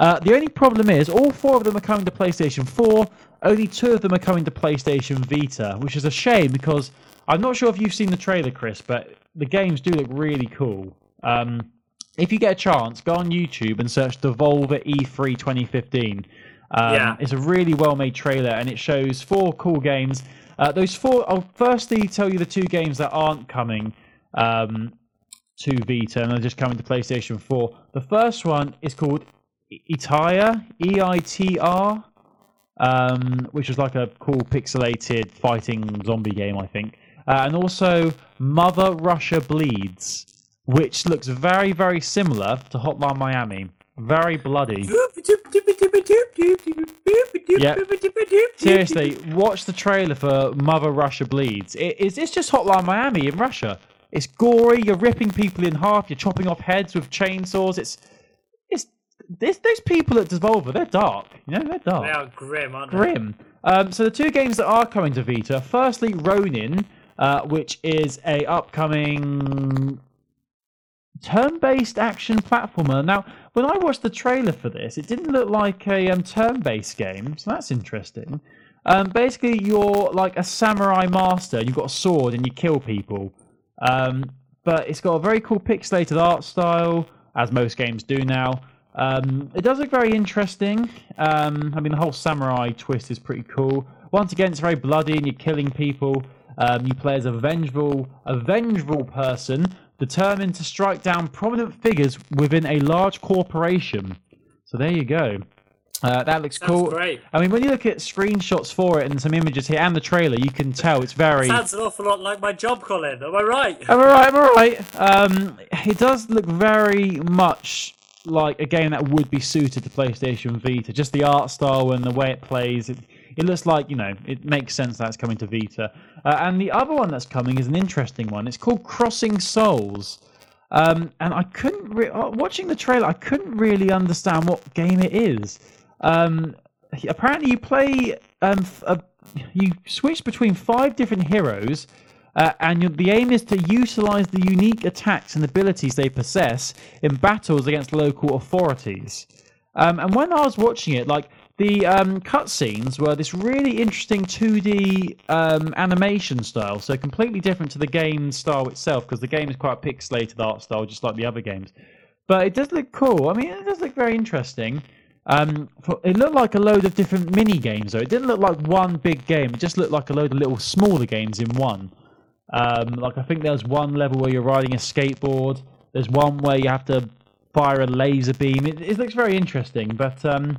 Uh, the only problem is, all four of them are coming to PlayStation 4. Only two of them are coming to PlayStation Vita, which is a shame because I'm not sure if you've seen the trailer, Chris, but the games do look really cool. Um, if you get a chance, go on YouTube and search Devolver E3 2015. Um, Yeah. It's a really well made trailer and it shows four cool games. Uh, those four, I'll firstly tell you the two games that aren't coming um, to Vita and they're just coming to PlayStation 4. The first one is called Eitr, E I T R, um, which was like a cool pixelated fighting zombie game, I think. Uh, and also Mother Russia Bleeds, which looks very, very similar to Hotline Miami. Very bloody. Seriously, watch the trailer for Mother Russia Bleeds. It, it's, it's just Hotline Miami in Russia. It's gory. You're ripping people in half. You're chopping off heads with chainsaws. It's this, those people at Devolver. They're dark. You know, they're dark. They are grim, aren't they? Grim. Um, so the two games that are coming to Vita. Firstly, Ronin, uh, which is a upcoming turn-based action platformer. Now, when I watched the trailer for this, it didn't look like a um, turn-based game, so that's interesting. Um, basically, you're like a samurai master. You've got a sword and you kill people. Um, but it's got a very cool pixelated art style, as most games do now. Um, it does look very interesting. Um, I mean, the whole samurai twist is pretty cool. Once again, it's very bloody and you're killing people. Um, you play as a vengeful, a vengeful person determined to strike down prominent figures within a large corporation. So there you go. Uh, that looks Sounds cool. great. I mean, when you look at screenshots for it and some images here and the trailer, you can tell it's very. Sounds an awful lot like my job, Colin. Am I right? Am I right? Am I right? Um, it does look very much like a game that would be suited to PlayStation Vita. Just the art style and the way it plays. It, it looks like you know it makes sense that it's coming to Vita. Uh, and the other one that's coming is an interesting one. It's called Crossing Souls. Um, and I couldn't re- uh, watching the trailer. I couldn't really understand what game it is. Um, apparently, you play um, a, you switch between five different heroes, uh, and the aim is to utilize the unique attacks and abilities they possess in battles against local authorities. Um, and when I was watching it, like the um, cutscenes were this really interesting 2D um, animation style, so completely different to the game style itself, because the game is quite a pixelated art style, just like the other games. But it does look cool. I mean, it does look very interesting. Um, it looked like a load of different mini games, though. It didn't look like one big game. It just looked like a load of little smaller games in one. Um, like I think there's one level where you're riding a skateboard. There's one where you have to fire a laser beam. It, it looks very interesting, but um,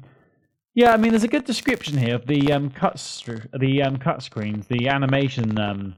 yeah, I mean, there's a good description here of the um, cut the um, cut screens, the animation um,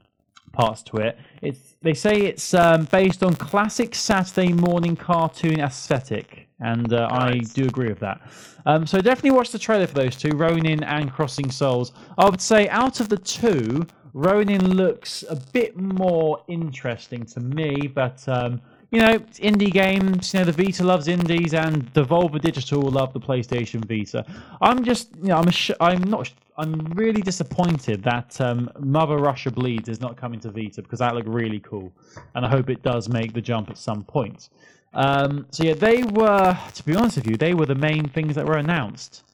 parts to it. It's they say it's um, based on classic Saturday morning cartoon aesthetic, and uh, I do agree with that. Um, so definitely watch the trailer for those two, Ronin and Crossing Souls. I would say out of the two, Ronin looks a bit more interesting to me, but um, you know, it's indie games. You know, the Vita loves indies, and Devolver Digital love the PlayStation Vita. I'm just, you know, I'm, sh- I'm not, sh- I'm really disappointed that um, Mother Russia Bleeds is not coming to Vita because that looked really cool, and I hope it does make the jump at some point. Um, so yeah, they were, to be honest with you, they were the main things that were announced,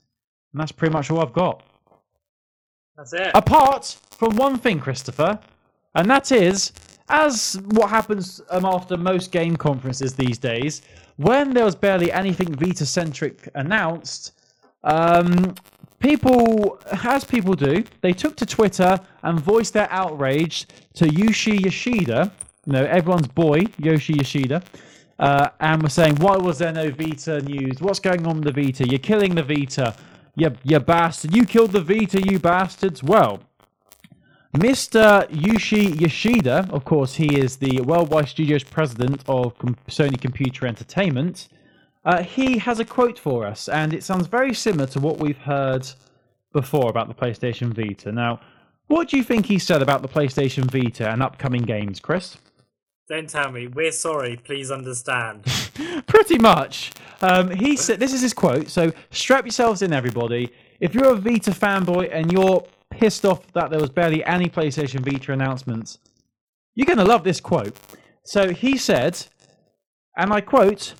and that's pretty much all I've got. That's it. Apart from one thing, Christopher, and that is, as what happens um, after most game conferences these days, when there was barely anything Vita centric announced, um, people, as people do, they took to Twitter and voiced their outrage to Yoshi Yoshida, you know, everyone's boy, Yoshi Yoshida. Uh, and were saying, why was there no Vita news? What's going on with the Vita? You're killing the Vita. You, you bastard. You killed the Vita, you bastards. Well, Mr. Yushi Yoshida, of course, he is the Worldwide Studios president of Sony Computer Entertainment. Uh, he has a quote for us, and it sounds very similar to what we've heard before about the PlayStation Vita. Now, what do you think he said about the PlayStation Vita and upcoming games, Chris? Don't tell me. We're sorry. Please understand. (laughs) Pretty much. Um, he said, this is his quote. So strap yourselves in, everybody. If you're a Vita fanboy and you're pissed off that there was barely any PlayStation Vita announcements, you're going to love this quote. So he said, and I quote,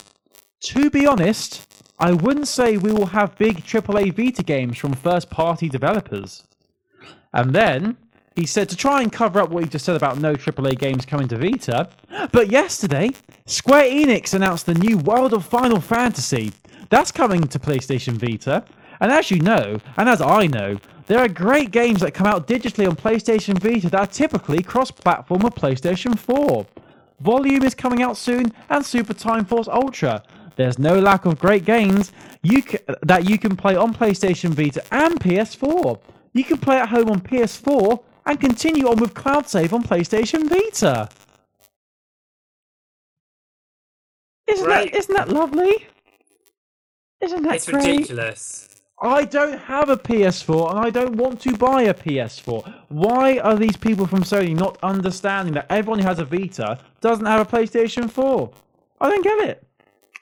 To be honest, I wouldn't say we will have big AAA Vita games from first party developers. And then he said to try and cover up what he just said about no AAA games coming to Vita. But yesterday, Square Enix announced the new World of Final Fantasy. That's coming to PlayStation Vita. And as you know, and as I know, there are great games that come out digitally on PlayStation Vita that are typically cross platform with PlayStation 4. Volume is coming out soon, and Super Time Force Ultra. there's no lack of great games you c- that you can play on PlayStation Vita and PS4. You can play at home on PS4 and continue on with cloud save on PlayStation Vita. Isn't Right. that isn't that lovely? Isn't that It's great? ridiculous. I don't have a PS4 and I don't want to buy a PS4. Why are these people from Sony not understanding that everyone who has a Vita doesn't have a PlayStation 4? I don't get it.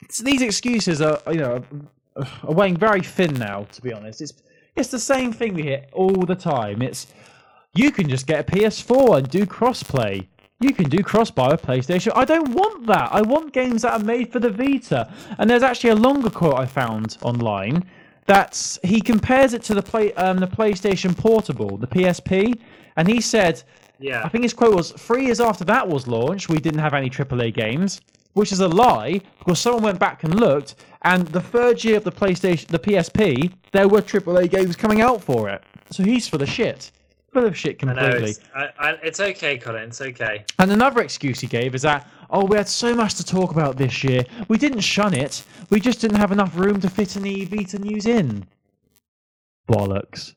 It's- these excuses are, you know, are weighing very thin now. To be honest, it's it's the same thing we hear all the time. It's you can just get a PS4 and do crossplay. You can do crossbuy with PlayStation. I don't want that. I want games that are made for the Vita. And there's actually a longer quote I found online that's he compares it to the play um, the PlayStation Portable, the PSP, and he said, Yeah. I think his quote was three years after that was launched, we didn't have any AAA games, which is a lie because someone went back and looked, and the third year of the PlayStation, the PSP, there were AAA games coming out for it. So he's for the shit, full of shit I know. completely. It's, I, I, it's okay, Colin. It's okay. And another excuse he gave is that, oh, we had so much to talk about this year. We didn't shun it. We just didn't have enough room to fit any Vita news in. Bollocks.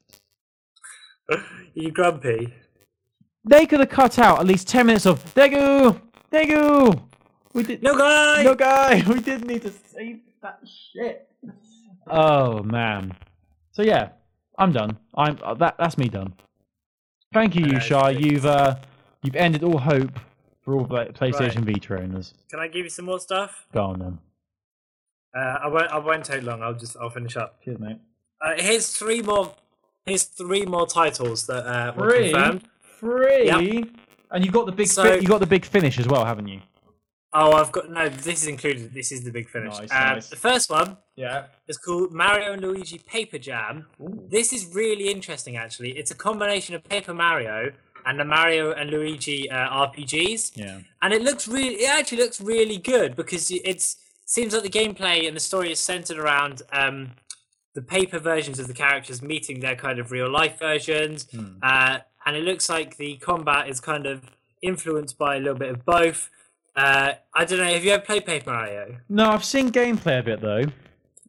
(laughs) you grumpy? They could have cut out at least 10 minutes of, Degu! Degu! We did No guy. No, guy! (laughs) We didn't need to save that shit. Oh, man. So, yeah, I'm done. I'm uh, that. That's me done. Thank you, I know, you shah you've uh, you've ended all hope for all Pla- PlayStation Vita owners. Can I give you some more stuff? Go on then. Uh, I won't. I won't take long. I'll just. I'll finish up. Cheers, mate. Uh, here's three more. Here's three more titles that uh, were Three? confirmed. Free. And you've got the big So- fi- you got the big finish as well, haven't you? Oh, I've got no. This is included. This is the big finish. Nice, Uh, nice. The first one Yeah. is called Mario and Luigi Paper Jam. This is really interesting, actually. It's a combination of Paper Mario and the Mario and Luigi uh, RPGs. Yeah. and it looks really it actually looks really good because it's seems like the gameplay and the story is centered around um the paper versions of the characters meeting their kind of real life versions uh, and it looks like the combat is kind of influenced by a little bit of both uh, I don't know. Have you ever played Paper Mario? No, I've seen gameplay a bit though.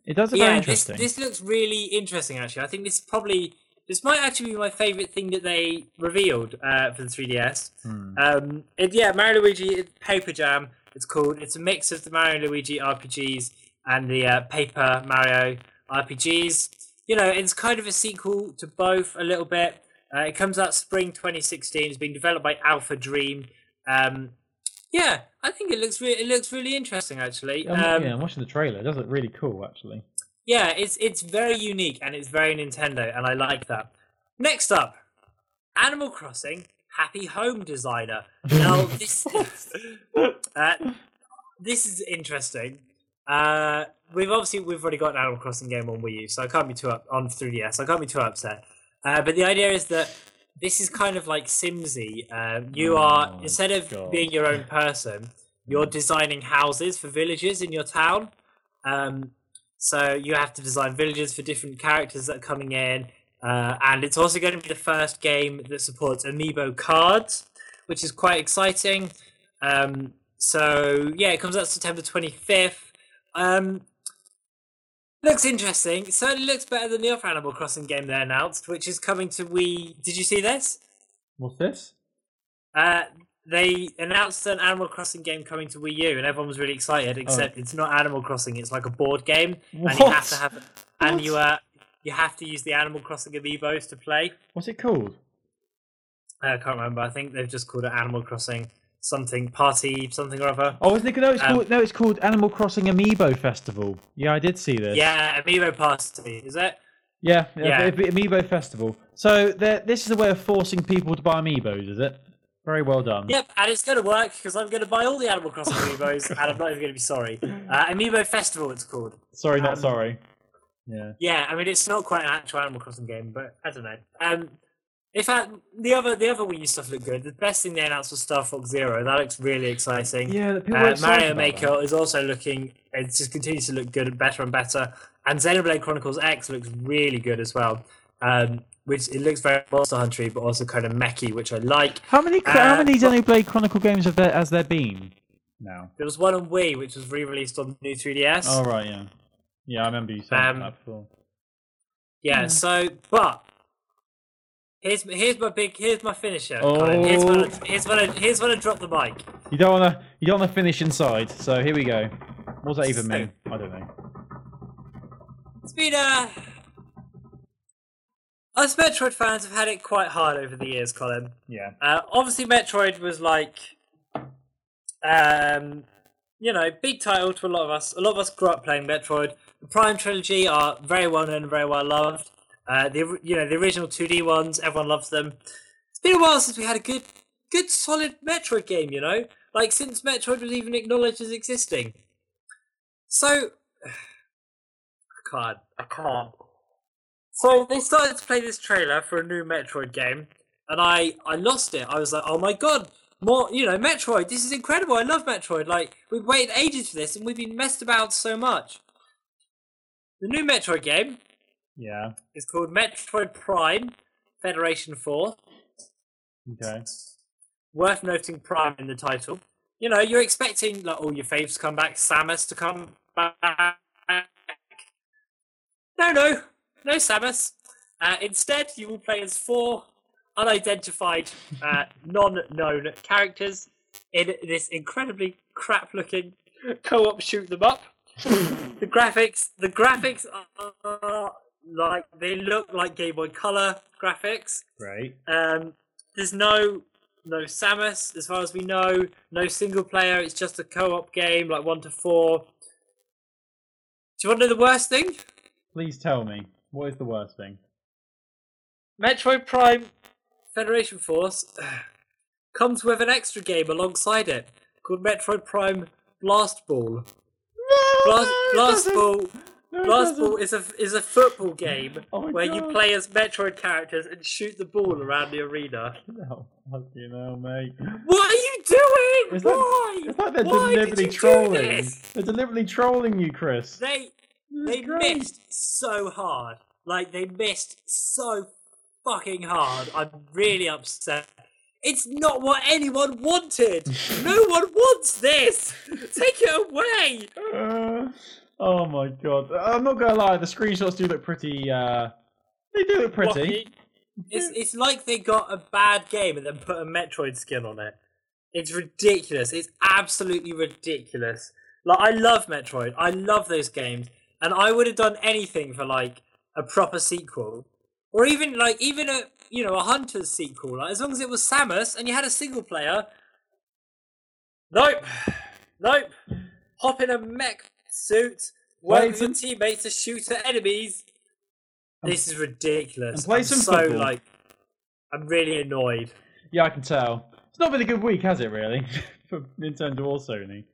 It does look very yeah, this, interesting. this looks really interesting. Actually, I think this is probably this might actually be my favorite thing that they revealed uh, for the 3DS. Hmm. Um, it, yeah, Mario Luigi Paper Jam. It's called. It's a mix of the Mario Luigi RPGs and the uh, Paper Mario RPGs. You know, it's kind of a sequel to both a little bit. Uh, it comes out spring 2016. It's being developed by Alpha Dream. Um, yeah, I think it looks re- it looks really interesting actually. I'm, Um, yeah, I'm watching the trailer. It does look really cool, actually. yeah, it's it's very unique and it's very Nintendo, and I like that. Next up, Animal Crossing Happy Home Designer. Now (laughs) this uh, this is interesting. Uh, we've obviously we've already got an Animal Crossing game on Wii U, so I can't be too up on 3DS. I can't be too upset. Uh, but the idea is that this is kind of like Simsy. Uh, you are Oh, instead of God. being your own (laughs) person, you're designing houses for villages in your town. Um, so you have to design villages for different characters that are coming in, uh, and it's also going to be the first game that supports amiibo cards, which is quite exciting. Um, so yeah, it comes out September twenty fifth. Um, looks interesting. It certainly looks better than the other Animal Crossing game they announced, which is coming to Wii. Did you see this? What's this? Uh, they announced an Animal Crossing game coming to Wii U, and everyone was really excited. Except it's not Animal Crossing; it's like a board game, and you have to What? have, and What? you uh, you have to use the Animal Crossing amiibos to play. What's it called? Uh, I can't remember. I think they've just called it Animal Crossing something party something or other. Oh, isn't it? No, it's Um, called. No, it's called Animal Crossing Amiibo Festival. Yeah, I did see this. Yeah, amiibo party. Is it? Yeah, Yeah. Amiibo Festival. So this is a way of forcing people to buy amiibos, is it? Very well done. Yep, and it's going to work because I'm going to buy all the Animal Crossing amiibos, and I'm not even going to be sorry. Uh, Amiibo Festival, it's called. Sorry, not Um, sorry. Yeah. Yeah, I mean it's not quite an actual Animal Crossing game, but I don't know. Um, in fact, the other the other Wii U stuff looked good. The best thing they announced was Star Fox Zero. That looks really exciting. Yeah, people Uh, Mario Maker that. is also looking. It just continues to look good and better and better. And Xenoblade Chronicles X looks really good as well. Um, which it looks very Monster Hunter, but also kind of mechy, which I like. How many? how Uh, many Xenoblade Chronicle games have there has there been? now? There was one on Wii, which was re-released on the new 3DS. Oh right, yeah, yeah. I remember you saying Um, that before. Yeah, Yeah. so but here's here's my big here's my finisher. Colin. Here's when I, Oh. here's when I, here's when I drop the mic. You don't want to. You don't want to finish inside. So here we go. What does that even So- mean? I don't know. It's been uh us Metroid fans have had it quite hard over the years, Colin. Yeah. Uh, obviously, Metroid was like, um, you know, big title to a lot of us. A lot of us grew up playing Metroid. The Prime trilogy are very well known and very well loved. Uh, the you know the original 2D ones, everyone loves them. It's been a while since we had a good, good solid Metroid game. You know, like since Metroid was even acknowledged as existing. So, (sighs) I can't. I can't. So they started to play this trailer for a new Metroid game, and I I lost it. I was like, oh my god, more you know, Metroid. This is incredible. I love Metroid. Like we've waited ages for this, and we've been messed about so much. The new Metroid game Yeah. It's called Metroid Prime Federation Force. Okay. Worth noting Prime in the title. You know, you're expecting like all your faves to come back, Samus to come back. No, no, no Samus. Uh, instead, you will play as four unidentified, uh, (laughs) non-known characters in this incredibly crap-looking co-op shoot them up. (laughs) the graphics, the graphics are like they look like Game Boy Color graphics. Great. Um, there's no no Samus as far as we know. No single player. It's just a co-op game, like one to four. Do you want to know the worst thing? Please tell me what is the worst thing. Metroid Prime Federation Force (sighs) comes with an extra game alongside it called Metroid Prime Blast Ball. Blast, Blast Ball. Blast Ball is a is a football game Oh my where you play as Metroid characters and shoot the ball around the arena. No, fucking hell, mate. What are you doing? It's like, Why? it's like they're Why deliberately trolling. They're deliberately trolling you, Chris. They they great. missed so hard. Like they missed so fucking hard. I'm really upset. It's not what anyone wanted. (laughs) no one wants this. (laughs) Take it away. Uh, oh my god. I'm not gonna lie, the screenshots do look pretty uh they do look pretty. It's it's like they got a bad game and then put a Metroid skin on it. It's ridiculous. It's absolutely ridiculous. Like I love Metroid. I love those games, and I would have done anything for like a proper sequel, or even like even a you know a Hunter's sequel. Like as long as it was Samus and you had a single player. Nope, nope. Hop in a mech suit, work with some- teammates to shoot at enemies. This is ridiculous. and play I'm some so football. like, I'm really annoyed. Yeah, I can tell. It's not been a good week, has it really? (laughs) For Nintendo or Sony.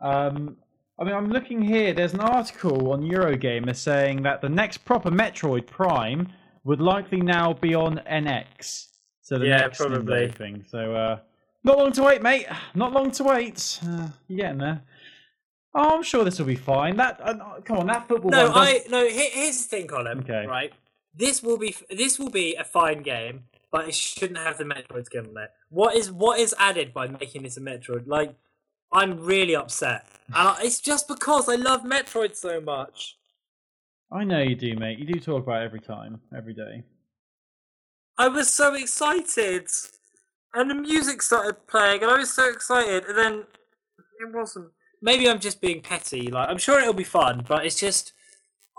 Um I mean I'm looking here, there's an article on Eurogamer saying that the next proper Metroid Prime would likely now be on NX. So the Yeah, next probably. thing. So uh not long to wait, mate. Not long to wait. Uh, you're getting there. Oh, I'm sure this will be fine. That uh, come on, that football No, does- I no. Here, here's the thing, Colin. Okay. Right. This will be this will be a fine game, but it shouldn't have the Metroid skin on it. What is what is added by making this a Metroid? Like, I'm really upset, and I, it's just because I love Metroid so much. I know you do, mate. You do talk about it every time, every day. I was so excited, and the music started playing, and I was so excited, and then it wasn't. Maybe I'm just being petty. Like I'm sure it'll be fun, but it's just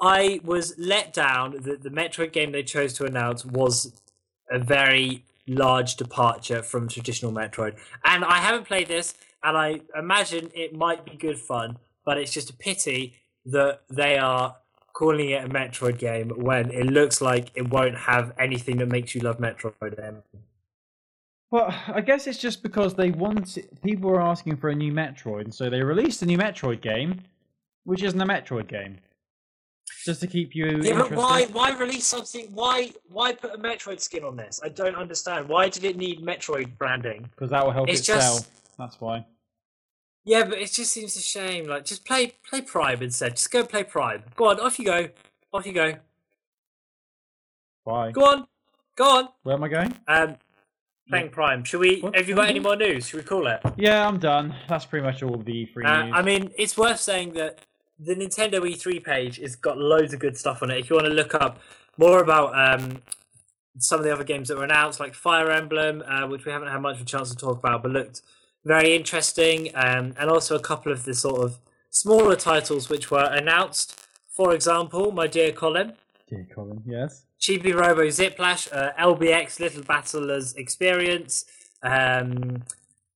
I was let down that the Metroid game they chose to announce was a very large departure from traditional Metroid. And I haven't played this, and I imagine it might be good fun, but it's just a pity that they are calling it a Metroid game when it looks like it won't have anything that makes you love Metroid. Then. Well, I guess it's just because they want people were asking for a new Metroid, and so they released a new Metroid game, which isn't a Metroid game, just to keep you Yeah, but why why release something? Why why put a Metroid skin on this? I don't understand. Why did it need Metroid branding? Because that will help It's it sell. That's why. Yeah, but it just seems a shame. Like, just play play Prime instead. Just go play Prime. Go on, off you go. Off you go. Why? Go on, go on. Where am I going? Um, Playing Prime. Should we? What? Have you got any more news? Should we call it? Yeah, I'm done. That's pretty much all the E3 Uh, news. I mean, it's worth saying that the Nintendo E3 page has got loads of good stuff on it. If you want to look up more about um, some of the other games that were announced, like Fire Emblem, uh, which we haven't had much of a chance to talk about, but looked very interesting, um, and also a couple of the sort of smaller titles which were announced. For example, my dear Colin, Dear Colin, yes. Chibi Robo Ziplash, uh, LBX Little Battlers Experience, um,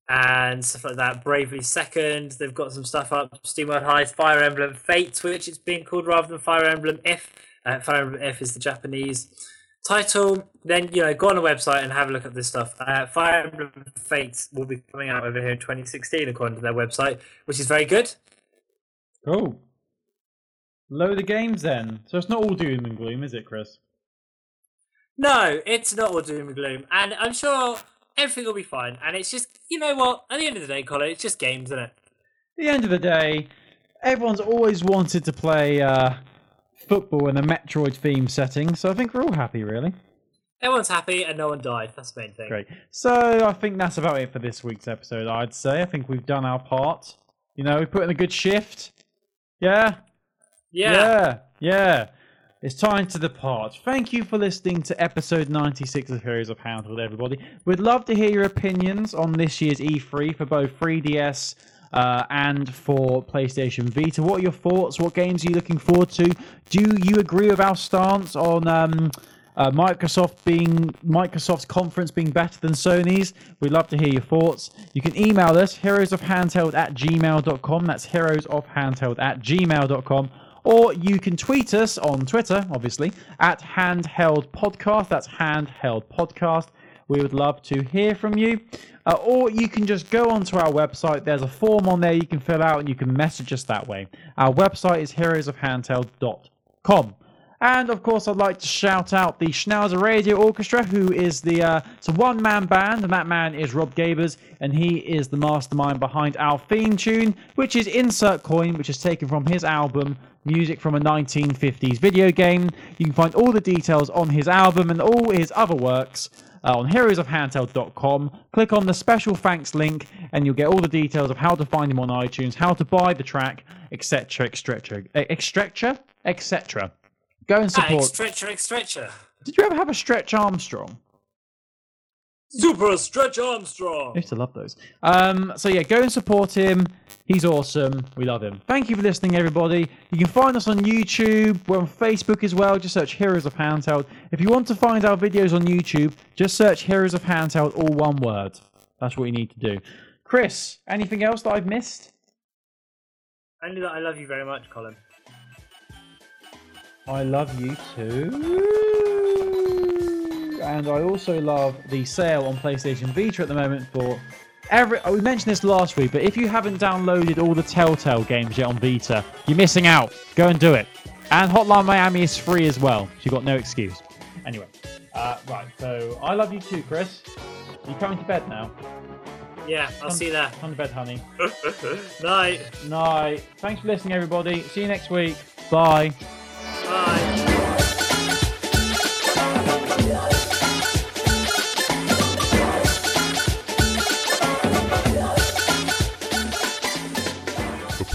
and stuff like that. Bravely Second, they've got some stuff up. SteamWorld Heist, Fire Emblem Fates, which it's being called rather than Fire Emblem If. Uh, Fire Emblem If is the Japanese title. Then you know, go on the website and have a look at this stuff. Uh, Fire Emblem Fates will be coming out over here in 2016, according to their website, which is very good. Cool. Load of games then. So it's not all doom and gloom, is it, Chris? No, it's not all doom and gloom, and I'm sure everything will be fine. And it's just, you know what? At the end of the day, Colin, it's just games, isn't it? At the end of the day, everyone's always wanted to play uh, football in a Metroid theme setting, so I think we're all happy, really. Everyone's happy and no one died. That's the main thing. Great. So I think that's about it for this week's episode, I'd say. I think we've done our part. You know, we put in a good shift. Yeah? Yeah. Yeah, yeah. It's time to depart. Thank you for listening to episode 96 of Heroes of Handheld, everybody. We'd love to hear your opinions on this year's E3 for both 3DS uh, and for PlayStation Vita. What are your thoughts? What games are you looking forward to? Do you agree with our stance on um, uh, Microsoft being Microsoft's conference being better than Sony's? We'd love to hear your thoughts. You can email us heroesofhandheld at gmail.com. That's heroesofhandheld at gmail.com. Or you can tweet us on Twitter, obviously, at Handheld Podcast. That's Handheld Podcast. We would love to hear from you. Uh, or you can just go onto our website. There's a form on there you can fill out and you can message us that way. Our website is heroesofhandheld.com. And of course, I'd like to shout out the Schnauzer Radio Orchestra, who is the uh, it's a one man band, and that man is Rob Gabers, and he is the mastermind behind our theme tune, which is Insert Coin, which is taken from his album Music from a 1950s Video Game. You can find all the details on his album and all his other works uh, on heroesofhandheld.com. Click on the special thanks link, and you'll get all the details of how to find him on iTunes, how to buy the track, etc., etc., etc., etc. Go and Ah, support. stretcher, stretcher. Did you ever have a Stretch Armstrong? Super Stretch Armstrong. I used to love those. Um, so yeah, go and support him. He's awesome. We love him. Thank you for listening, everybody. You can find us on YouTube. We're on Facebook as well. Just search Heroes of Handheld. If you want to find our videos on YouTube, just search Heroes of Handheld, all one word. That's what you need to do. Chris, anything else that I've missed? Only that I love you very much, Colin. I love you too. And I also love the sale on PlayStation Vita at the moment for every. oh, We mentioned this last week, but if you haven't downloaded all the Telltale games yet on Vita, you're missing out. Go and do it. And Hotline Miami is free as well, so you've got no excuse. Anyway, uh, right. So I love you too, Chris. You coming to bed now? Yeah, I'll see you there. Come to bed, honey. (laughs) Night. Night. Thanks for listening, everybody. See you next week. Bye. Bye.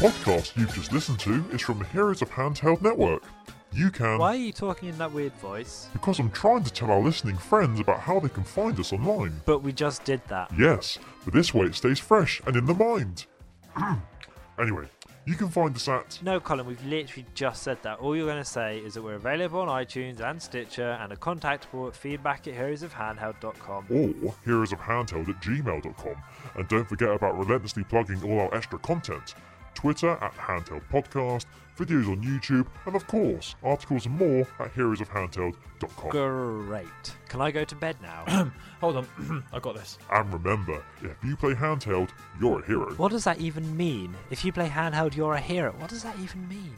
Podcast you've just listened to is from the Heroes of Handheld Network. You can, Why are you talking in that weird voice? because I'm trying to tell our listening friends about how they can find us online. But we just did that. Yes, but this way it stays fresh and in the mind. (clears throat) anyway, you can find us at No, Colin, we've literally just said that. All you're going to say is that we're available on iTunes and Stitcher and are contactable at feedback at heroesofhandheld.com. or heroesofhandheld at gmail.com. And don't forget about relentlessly plugging all our extra content. Twitter at Handheld Podcast, videos on YouTube, and of course, articles and more at heroesofhandheld.com. Great. Can I go to bed now? (clears throat) Hold on. (clears throat) I got this. And remember, if you play handheld, you're a hero. what does that even mean? If you play handheld, you're a hero. What does that even mean?